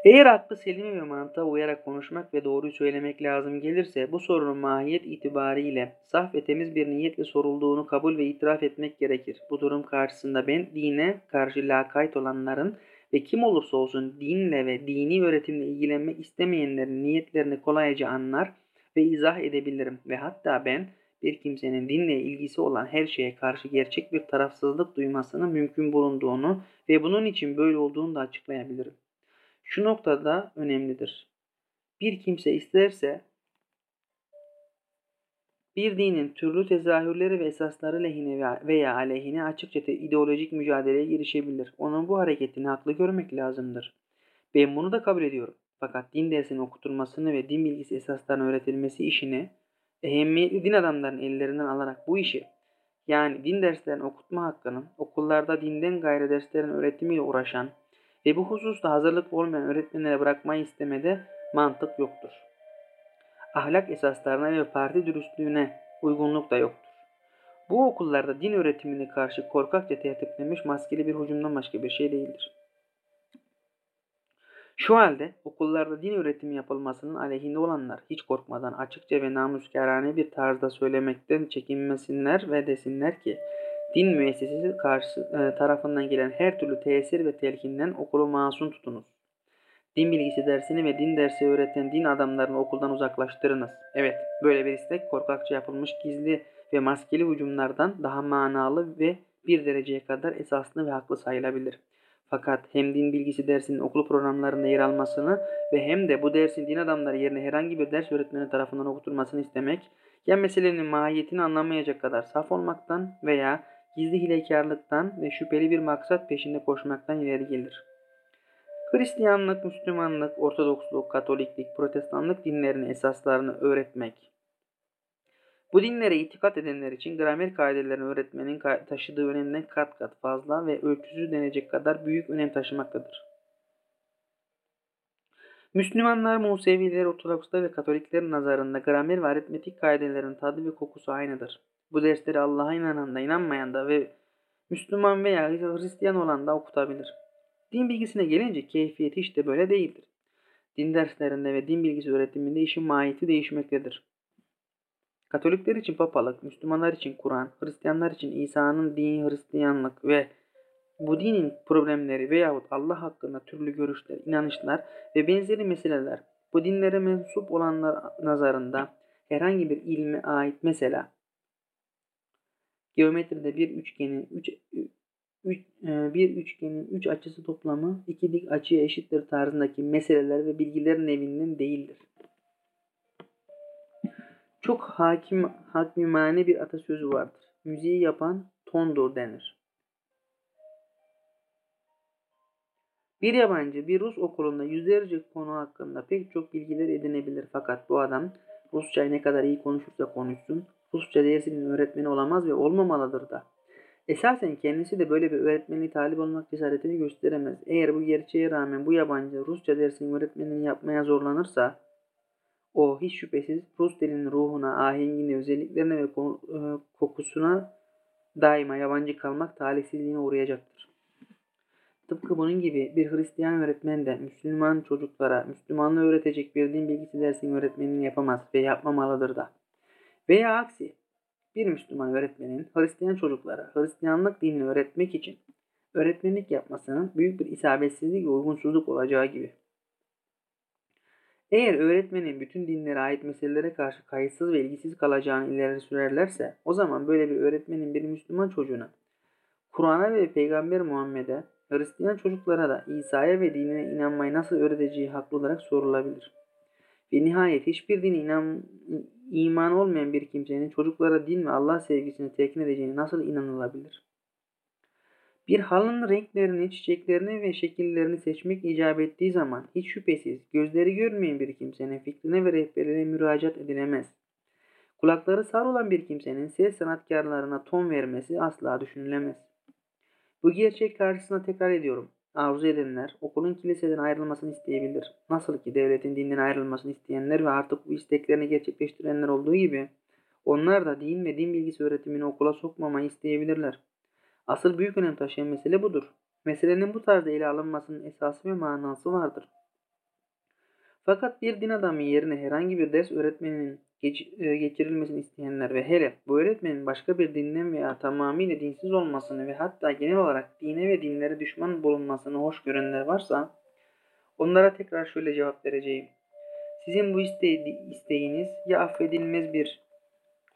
[SPEAKER 1] Eğer aklı selime ve mantığa uyarak konuşmak ve doğruyu söylemek lazım gelirse bu sorunun mahiyet itibariyle saf ve temiz bir niyetle sorulduğunu kabul ve itiraf etmek gerekir. Bu durum karşısında ben dine karşı lakayt olanların ve kim olursa olsun dinle ve dini öğretimle ilgilenmek istemeyenlerin niyetlerini kolayca anlar ve izah edebilirim. Ve hatta ben bir kimsenin dinle ilgisi olan her şeye karşı gerçek bir tarafsızlık duymasının mümkün bulunduğunu ve bunun için böyle olduğunu da açıklayabilirim. Şu noktada önemlidir. Bir kimse isterse bir dinin türlü tezahürleri ve esasları lehine veya aleyhine açıkça ideolojik mücadeleye girişebilir. Onun bu hareketini haklı görmek lazımdır. Ben bunu da kabul ediyorum. Fakat din dersinin okutulmasını ve din bilgisi esaslarının öğretilmesi işini ehemmiyetli din adamlarının ellerinden alarak bu işi yani din derslerini okutma hakkının okullarda dinden gayrı derslerin öğretimiyle uğraşan ve bu hususta hazırlık olmayan öğretmenlere bırakmayı istemede mantık yoktur. Ahlak esaslarına ve parti dürüstlüğüne uygunluk da yoktur. Bu okullarda din öğretimine karşı korkakça tertiplenmiş maskeli bir hücumdan başka bir şey değildir. Şu halde okullarda din öğretimi yapılmasının aleyhinde olanlar hiç korkmadan açıkça ve namuskârane bir tarzda söylemekten çekinmesinler ve desinler ki Din müessesesi karşı, e, tarafından gelen her türlü tesir ve telkinden okulu masum tutunuz. Din bilgisi dersini ve din dersi öğreten din adamlarını okuldan uzaklaştırınız. Evet, böyle bir istek korkakça yapılmış gizli ve maskeli hücumlardan daha manalı ve bir dereceye kadar esaslı ve haklı sayılabilir. Fakat hem din bilgisi dersinin okul programlarında yer almasını ve hem de bu dersin din adamları yerine herhangi bir ders öğretmeni tarafından okutulmasını istemek, ya meselenin mahiyetini anlamayacak kadar saf olmaktan veya gizli hilekarlıktan ve şüpheli bir maksat peşinde koşmaktan ileri gelir. Hristiyanlık, Müslümanlık, Ortodoksluk, Katoliklik, Protestanlık dinlerinin esaslarını öğretmek. Bu dinlere itikat edenler için gramer kaidelerini öğretmenin taşıdığı önemden kat kat fazla ve ölçüsüz denecek kadar büyük önem taşımaktadır. Müslümanlar, Museviler, Ortodokslar ve Katoliklerin nazarında gramer ve aritmetik kaidelerin tadı ve kokusu aynıdır. Bu dersleri Allah'a inanan da inanmayan da ve Müslüman veya Hristiyan olan da okutabilir. Din bilgisine gelince keyfiyeti işte böyle değildir. Din derslerinde ve din bilgisi öğretiminde işin mahiyeti değişmektedir. Katolikler için papalık, Müslümanlar için Kur'an, Hristiyanlar için İsa'nın dini Hristiyanlık ve bu dinin problemleri veyahut Allah hakkında türlü görüşler, inanışlar ve benzeri meseleler bu dinlere mensup olanlar nazarında herhangi bir ilme ait mesela geometride bir üçgenin 3 üç, e, bir üçgenin üç açısı toplamı iki dik açıya eşittir tarzındaki meseleler ve bilgilerin evinden değildir. Çok hakim, hakimane bir atasözü vardır. Müziği yapan tondur denir. Bir yabancı bir Rus okulunda yüzlerce konu hakkında pek çok bilgiler edinebilir fakat bu adam Rusçayı ne kadar iyi konuşursa konuşsun Rusça dersinin öğretmeni olamaz ve olmamalıdır da. Esasen kendisi de böyle bir öğretmenliğe talip olmak cesaretini gösteremez. Eğer bu gerçeğe rağmen bu yabancı Rusça dersinin öğretmenini yapmaya zorlanırsa o hiç şüphesiz Rus dilinin ruhuna, ahengine, özelliklerine ve e, kokusuna daima yabancı kalmak talihsizliğine uğrayacaktır. Tıpkı bunun gibi bir Hristiyan öğretmen de Müslüman çocuklara Müslümanlığı öğretecek bir din bilgisi dersinin öğretmenini yapamaz ve yapmamalıdır da. Veya aksi bir Müslüman öğretmenin Hristiyan çocuklara Hristiyanlık dinini öğretmek için öğretmenlik yapmasının büyük bir isabetsizlik ve uygunsuzluk olacağı gibi. Eğer öğretmenin bütün dinlere ait meselelere karşı kayıtsız ve ilgisiz kalacağını ileri sürerlerse o zaman böyle bir öğretmenin bir Müslüman çocuğuna Kur'an'a ve Peygamber Muhammed'e Hristiyan çocuklara da İsa'ya ve dinine inanmayı nasıl öğreteceği haklı olarak sorulabilir. Ve nihayet hiçbir dine inan, iman olmayan bir kimsenin çocuklara din ve Allah sevgisini telkin edeceğine nasıl inanılabilir? Bir halının renklerini, çiçeklerini ve şekillerini seçmek icap ettiği zaman hiç şüphesiz gözleri görmeyen bir kimsenin fikrine ve rehberine müracaat edilemez. Kulakları sar olan bir kimsenin ses sanatkarlarına ton vermesi asla düşünülemez. Bu gerçek karşısında tekrar ediyorum. Arzu edenler okulun kiliseden ayrılmasını isteyebilir. Nasıl ki devletin dinden ayrılmasını isteyenler ve artık bu isteklerini gerçekleştirenler olduğu gibi onlar da din ve din bilgisi öğretimini okula sokmamayı isteyebilirler. Asıl büyük önem taşıyan mesele budur. Meselenin bu tarzda ele alınmasının esası ve manası vardır. Fakat bir din adamı yerine herhangi bir ders öğretmeninin geç, e, geçirilmesini isteyenler ve hele bu öğretmenin başka bir dinden veya tamamıyla dinsiz olmasını ve hatta genel olarak dine ve dinlere düşman bulunmasını hoş görenler varsa onlara tekrar şöyle cevap vereceğim. Sizin bu iste isteğiniz ya affedilmez bir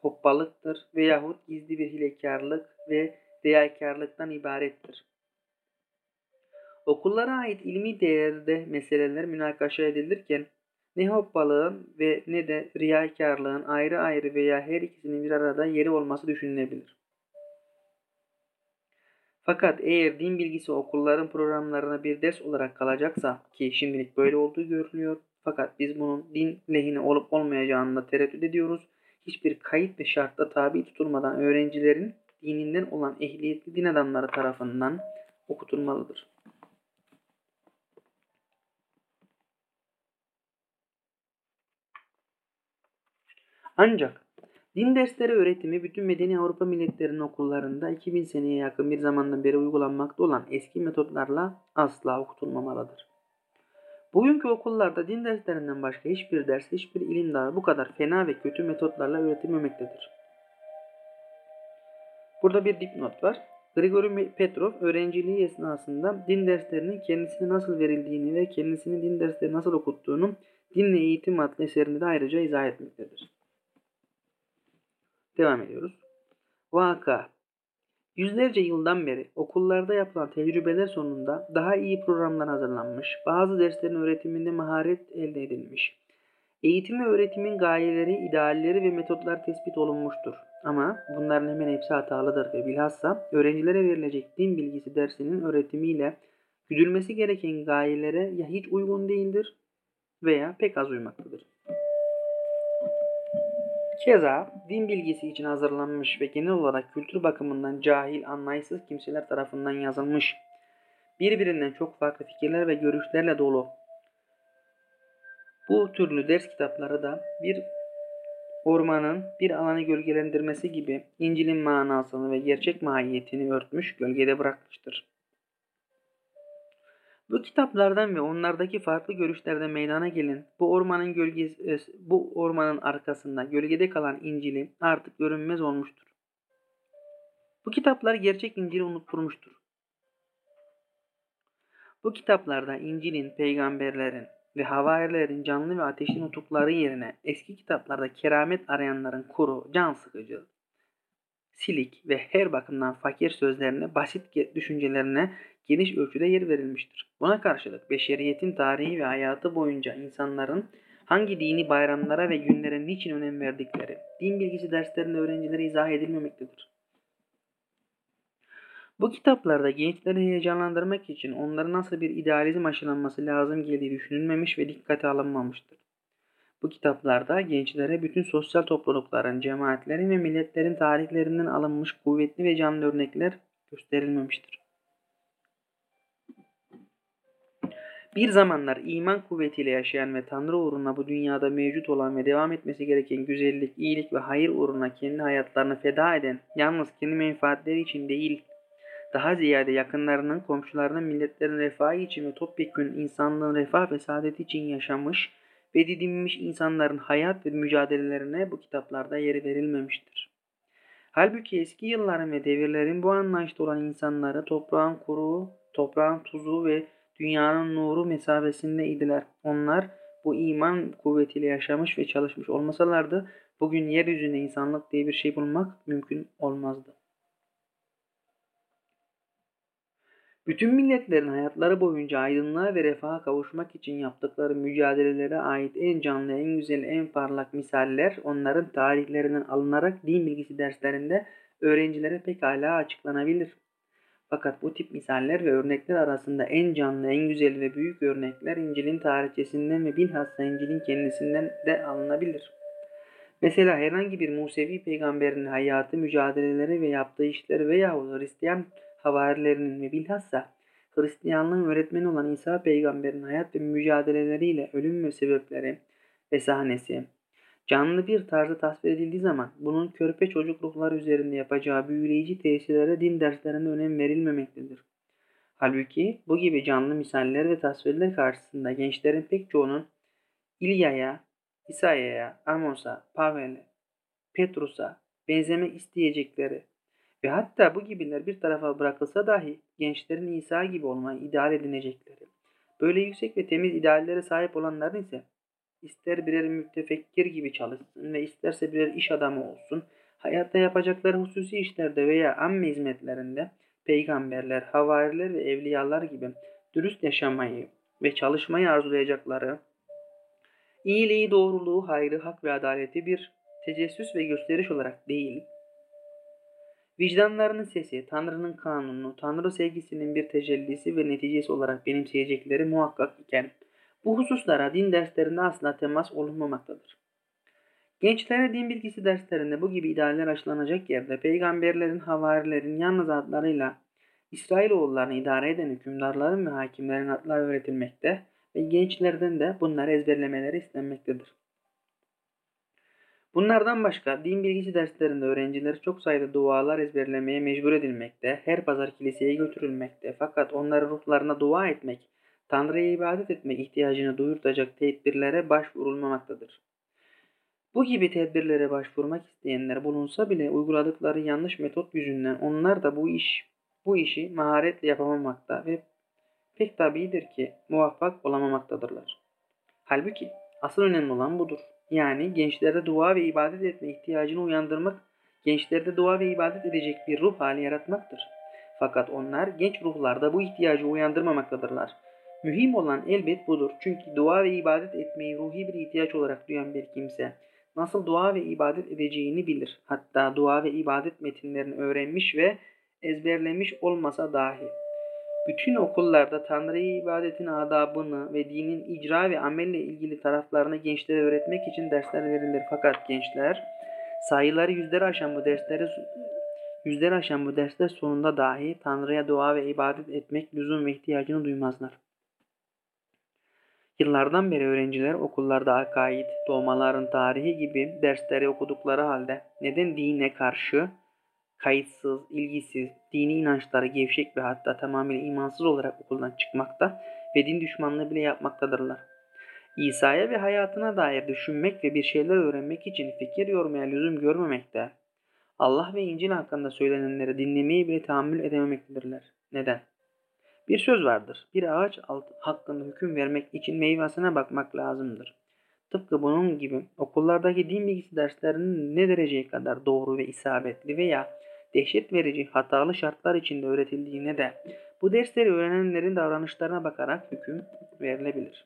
[SPEAKER 1] hoppalıktır veyahut gizli bir hilekarlık ve riyakarlıktan ibarettir. Okullara ait ilmi değerde meseleler münakaşa edilirken ne hoppalığın ve ne de riyakarlığın ayrı ayrı veya her ikisinin bir arada yeri olması düşünülebilir. Fakat eğer din bilgisi okulların programlarına bir ders olarak kalacaksa ki şimdilik böyle olduğu görülüyor fakat biz bunun din lehine olup olmayacağını tereddüt ediyoruz. Hiçbir kayıt ve şartta tabi tutulmadan öğrencilerin dininden olan ehliyetli din adamları tarafından okutulmalıdır. Ancak din dersleri öğretimi bütün medeni Avrupa milletlerinin okullarında 2000 seneye yakın bir zamandan beri uygulanmakta olan eski metotlarla asla okutulmamalıdır. Bugünkü okullarda din derslerinden başka hiçbir ders, hiçbir ilim dalı bu kadar fena ve kötü metotlarla öğretilmemektedir. Burada bir dipnot var. Grigori Petrov öğrenciliği esnasında din derslerinin kendisine nasıl verildiğini ve kendisini din dersleri nasıl okuttuğunu Dinle Eğitim adlı eserinde de ayrıca izah etmektedir. Devam ediyoruz. Vaka Yüzlerce yıldan beri okullarda yapılan tecrübeler sonunda daha iyi programlar hazırlanmış, bazı derslerin öğretiminde maharet elde edilmiş. Eğitim ve öğretimin gayeleri, idealleri ve metotlar tespit olunmuştur. Ama bunların hemen hepsi hatalıdır ve bilhassa öğrencilere verilecek din bilgisi dersinin öğretimiyle güdülmesi gereken gayelere ya hiç uygun değildir veya pek az uymaktadır. Keza din bilgisi için hazırlanmış ve genel olarak kültür bakımından cahil, anlayışsız kimseler tarafından yazılmış, birbirinden çok farklı fikirler ve görüşlerle dolu bu türlü ders kitapları da bir ormanın bir alanı gölgelendirmesi gibi İncil'in manasını ve gerçek mahiyetini örtmüş, gölgede bırakmıştır. Bu kitaplardan ve onlardaki farklı görüşlerden meydana gelen bu ormanın gölgesi, e, bu ormanın arkasında gölgede kalan İncil'i artık görünmez olmuştur. Bu kitaplar gerçek İncil'i unutturmuştur. Bu kitaplarda İncil'in, peygamberlerin, ve havarilerin canlı ve ateşli nutukları yerine eski kitaplarda keramet arayanların kuru, can sıkıcı, silik ve her bakımdan fakir sözlerine, basit düşüncelerine geniş ölçüde yer verilmiştir. Buna karşılık beşeriyetin tarihi ve hayatı boyunca insanların hangi dini bayramlara ve günlere niçin önem verdikleri, din bilgisi derslerinde öğrencilere izah edilmemektedir. Bu kitaplarda gençleri heyecanlandırmak için onlara nasıl bir idealizm aşılanması lazım geldiği düşünülmemiş ve dikkate alınmamıştır. Bu kitaplarda gençlere bütün sosyal toplulukların, cemaatlerin ve milletlerin tarihlerinden alınmış kuvvetli ve canlı örnekler gösterilmemiştir. Bir zamanlar iman kuvvetiyle yaşayan ve Tanrı uğruna bu dünyada mevcut olan ve devam etmesi gereken güzellik, iyilik ve hayır uğruna kendi hayatlarını feda eden, yalnız kendi menfaatleri için değil, daha ziyade yakınlarının, komşularının, milletlerin refahı için ve topyekun insanlığın refah ve saadeti için yaşamış ve didinmiş insanların hayat ve mücadelelerine bu kitaplarda yeri verilmemiştir. Halbuki eski yılların ve devirlerin bu anlayışta olan insanları toprağın kuru, toprağın tuzu ve dünyanın nuru mesabesinde idiler. Onlar bu iman kuvvetiyle yaşamış ve çalışmış olmasalardı bugün yeryüzünde insanlık diye bir şey bulmak mümkün olmazdı. Bütün milletlerin hayatları boyunca aydınlığa ve refaha kavuşmak için yaptıkları mücadelelere ait en canlı, en güzel, en parlak misaller onların tarihlerinden alınarak din bilgisi derslerinde öğrencilere pekala açıklanabilir. Fakat bu tip misaller ve örnekler arasında en canlı, en güzel ve büyük örnekler İncil'in tarihçesinden ve bilhassa İncil'in kendisinden de alınabilir. Mesela herhangi bir Musevi peygamberin hayatı, mücadeleleri ve yaptığı işler veya Hristiyan havarilerinin ve bilhassa Hristiyanlığın öğretmeni olan İsa peygamberin hayat ve mücadeleleriyle ölüm ve sebepleri ve sahnesi canlı bir tarzda tasvir edildiği zaman bunun körpe çocuk ruhlar üzerinde yapacağı büyüleyici tesirlere din derslerine önem verilmemektedir. Halbuki bu gibi canlı misaller ve tasvirler karşısında gençlerin pek çoğunun İlya'ya, İsa'ya, Amos'a, Pavel'e, Petrus'a benzemek isteyecekleri ve hatta bu gibiler bir tarafa bırakılsa dahi gençlerin İsa gibi olmayı ideal edinecekleri. Böyle yüksek ve temiz ideallere sahip olanların ise ister birer mütefekkir gibi çalışsın ve isterse birer iş adamı olsun, hayatta yapacakları hususi işlerde veya amme hizmetlerinde peygamberler, havariler ve evliyalar gibi dürüst yaşamayı ve çalışmayı arzulayacakları, iyiliği, doğruluğu, hayrı, hak ve adaleti bir tecessüs ve gösteriş olarak değil, Vicdanlarının sesi, Tanrı'nın kanunu, Tanrı sevgisinin bir tecellisi ve neticesi olarak benimseyecekleri muhakkak iken bu hususlara din derslerinde asla temas olunmamaktadır. Gençlere din bilgisi derslerinde bu gibi idealler aşılanacak yerde peygamberlerin, havarilerin yalnız adlarıyla İsrailoğullarını idare eden hükümdarların ve hakimlerin adları öğretilmekte ve gençlerden de bunları ezberlemeleri istenmektedir. Bunlardan başka din bilgisi derslerinde öğrenciler çok sayıda dualar ezberlemeye mecbur edilmekte, her pazar kiliseye götürülmekte fakat onların ruhlarına dua etmek, Tanrı'ya ibadet etmek ihtiyacını duyurtacak tedbirlere başvurulmamaktadır. Bu gibi tedbirlere başvurmak isteyenler bulunsa bile uyguladıkları yanlış metot yüzünden onlar da bu iş bu işi maharetle yapamamakta ve pek tabidir ki muvaffak olamamaktadırlar. Halbuki asıl önemli olan budur. Yani gençlerde dua ve ibadet etme ihtiyacını uyandırmak, gençlerde dua ve ibadet edecek bir ruh hali yaratmaktır. Fakat onlar genç ruhlarda bu ihtiyacı uyandırmamaktadırlar. Mühim olan elbet budur. Çünkü dua ve ibadet etmeyi ruhi bir ihtiyaç olarak duyan bir kimse nasıl dua ve ibadet edeceğini bilir. Hatta dua ve ibadet metinlerini öğrenmiş ve ezberlemiş olmasa dahi. Bütün okullarda Tanrı'ya ibadetin adabını ve dinin icra ve amelle ilgili taraflarını gençlere öğretmek için dersler verilir. Fakat gençler sayıları yüzler aşan bu dersleri yüzler aşan bu dersler sonunda dahi Tanrı'ya dua ve ibadet etmek lüzum ve ihtiyacını duymazlar. Yıllardan beri öğrenciler okullarda akaid, doğmaların tarihi gibi dersleri okudukları halde neden dine karşı kayıtsız, ilgisiz, dini inançları gevşek ve hatta tamamıyla imansız olarak okuldan çıkmakta ve din düşmanlığı bile yapmaktadırlar. İsa'ya ve hayatına dair düşünmek ve bir şeyler öğrenmek için fikir yormaya lüzum görmemekte, Allah ve İncil hakkında söylenenleri dinlemeyi bile tahammül edememektedirler. Neden? Bir söz vardır. Bir ağaç hakkında hüküm vermek için meyvesine bakmak lazımdır. Tıpkı bunun gibi okullardaki din bilgisi derslerinin ne dereceye kadar doğru ve isabetli veya dehşet verici hatalı şartlar içinde öğretildiğine de bu dersleri öğrenenlerin davranışlarına bakarak hüküm verilebilir.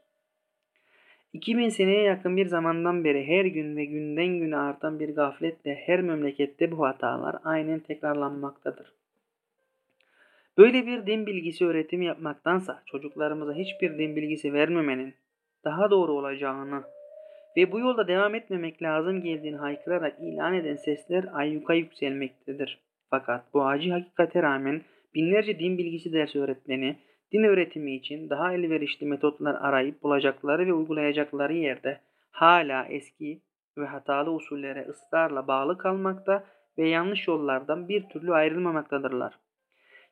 [SPEAKER 1] 2000 seneye yakın bir zamandan beri her gün ve günden güne artan bir gafletle her memlekette bu hatalar aynen tekrarlanmaktadır. Böyle bir din bilgisi öğretimi yapmaktansa çocuklarımıza hiçbir din bilgisi vermemenin daha doğru olacağını ve bu yolda devam etmemek lazım geldiğini haykırarak ilan eden sesler ayyuka yükselmektedir. Fakat bu acı hakikate rağmen binlerce din bilgisi ders öğretmeni din öğretimi için daha elverişli metotlar arayıp bulacakları ve uygulayacakları yerde hala eski ve hatalı usullere ısrarla bağlı kalmakta ve yanlış yollardan bir türlü ayrılmamaktadırlar.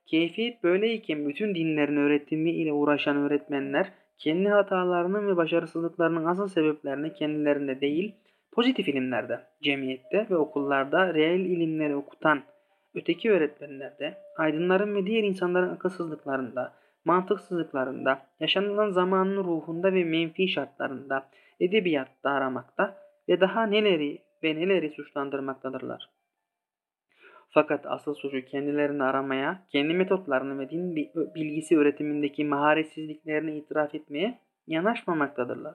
[SPEAKER 1] Keyfiyet böyleyken bütün dinlerin öğretimi ile uğraşan öğretmenler kendi hatalarının ve başarısızlıklarının asıl sebeplerini kendilerinde değil, pozitif ilimlerde, cemiyette ve okullarda reel ilimleri okutan öteki öğretmenlerde, aydınların ve diğer insanların akılsızlıklarında, mantıksızlıklarında, yaşanılan zamanın ruhunda ve menfi şartlarında, edebiyatta aramakta ve daha neleri ve neleri suçlandırmaktadırlar. Fakat asıl suçu kendilerini aramaya, kendi metotlarını ve din bilgisi öğretimindeki maharetsizliklerini itiraf etmeye yanaşmamaktadırlar.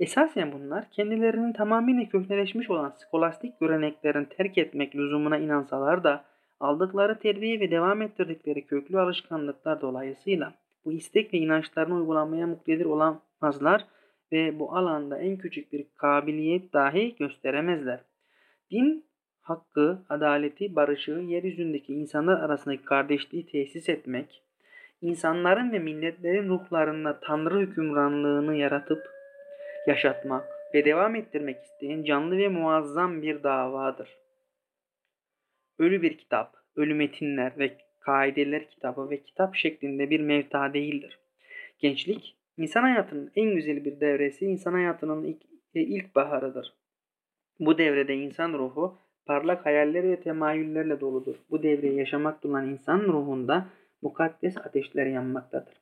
[SPEAKER 1] Esasen bunlar kendilerinin tamamıyla köhneleşmiş olan skolastik göreneklerin terk etmek lüzumuna inansalar da aldıkları terbiye ve devam ettirdikleri köklü alışkanlıklar dolayısıyla bu istek ve inançlarını uygulamaya muktedir olamazlar ve bu alanda en küçük bir kabiliyet dahi gösteremezler. Din hakkı, adaleti, barışı, yeryüzündeki insanlar arasındaki kardeşliği tesis etmek, insanların ve milletlerin ruhlarında Tanrı hükümranlığını yaratıp yaşatmak ve devam ettirmek isteyen canlı ve muazzam bir davadır. Ölü bir kitap, ölü metinler ve kaideler kitabı ve kitap şeklinde bir mevta değildir. Gençlik, insan hayatının en güzel bir devresi, insan hayatının ilk, ilk baharıdır. Bu devrede insan ruhu parlak hayaller ve temayüllerle doludur. Bu devreyi yaşamakta olan insan ruhunda mukaddes ateşler yanmaktadır.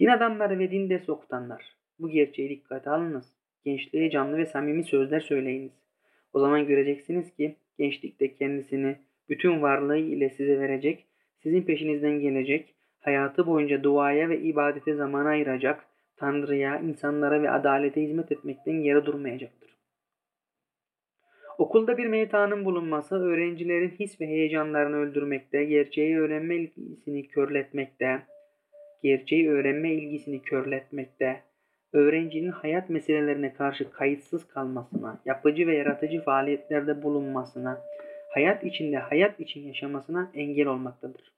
[SPEAKER 1] Din adamları ve din dersi okutanlar, bu gerçeği dikkate alınız. Gençliğe canlı ve samimi sözler söyleyiniz. O zaman göreceksiniz ki gençlik de kendisini bütün varlığı ile size verecek, sizin peşinizden gelecek, hayatı boyunca duaya ve ibadete zaman ayıracak, Tanrı'ya, insanlara ve adalete hizmet etmekten yere durmayacaktır. Okulda bir meytanın bulunması öğrencilerin his ve heyecanlarını öldürmekte, gerçeği öğrenme ilgisini körletmekte, gerçeği öğrenme ilgisini körletmekte, öğrencinin hayat meselelerine karşı kayıtsız kalmasına, yapıcı ve yaratıcı faaliyetlerde bulunmasına, hayat içinde hayat için yaşamasına engel olmaktadır.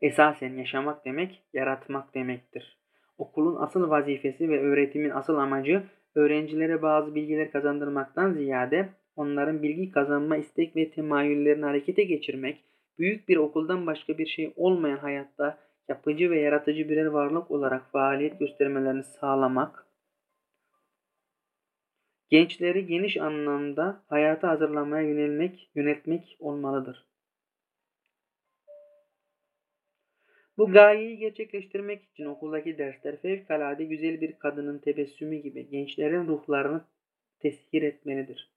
[SPEAKER 1] Esasen yaşamak demek, yaratmak demektir. Okulun asıl vazifesi ve öğretimin asıl amacı öğrencilere bazı bilgiler kazandırmaktan ziyade onların bilgi kazanma istek ve temayüllerini harekete geçirmek, büyük bir okuldan başka bir şey olmayan hayatta yapıcı ve yaratıcı birer varlık olarak faaliyet göstermelerini sağlamak, gençleri geniş anlamda hayata hazırlamaya yönelmek, yönetmek olmalıdır. Bu gayeyi gerçekleştirmek için okuldaki dersler fevkalade güzel bir kadının tebessümü gibi gençlerin ruhlarını teshir etmelidir.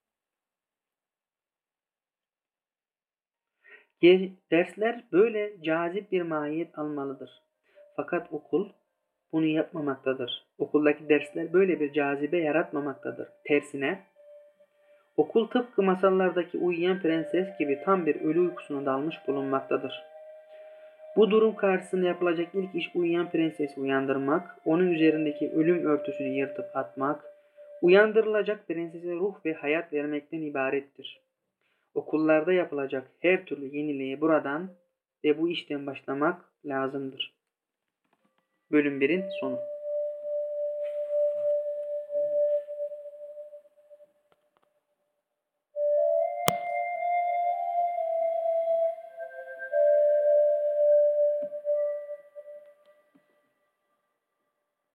[SPEAKER 1] Dersler böyle cazip bir mahiyet almalıdır. Fakat okul bunu yapmamaktadır. Okuldaki dersler böyle bir cazibe yaratmamaktadır. Tersine okul tıpkı masallardaki uyuyan prenses gibi tam bir ölü uykusuna dalmış bulunmaktadır. Bu durum karşısında yapılacak ilk iş uyuyan prensesi uyandırmak, onun üzerindeki ölüm örtüsünü yırtıp atmak, uyandırılacak prensese ruh ve hayat vermekten ibarettir. Okullarda yapılacak her türlü yeniliğe buradan ve bu işten başlamak lazımdır. Bölüm 1'in sonu.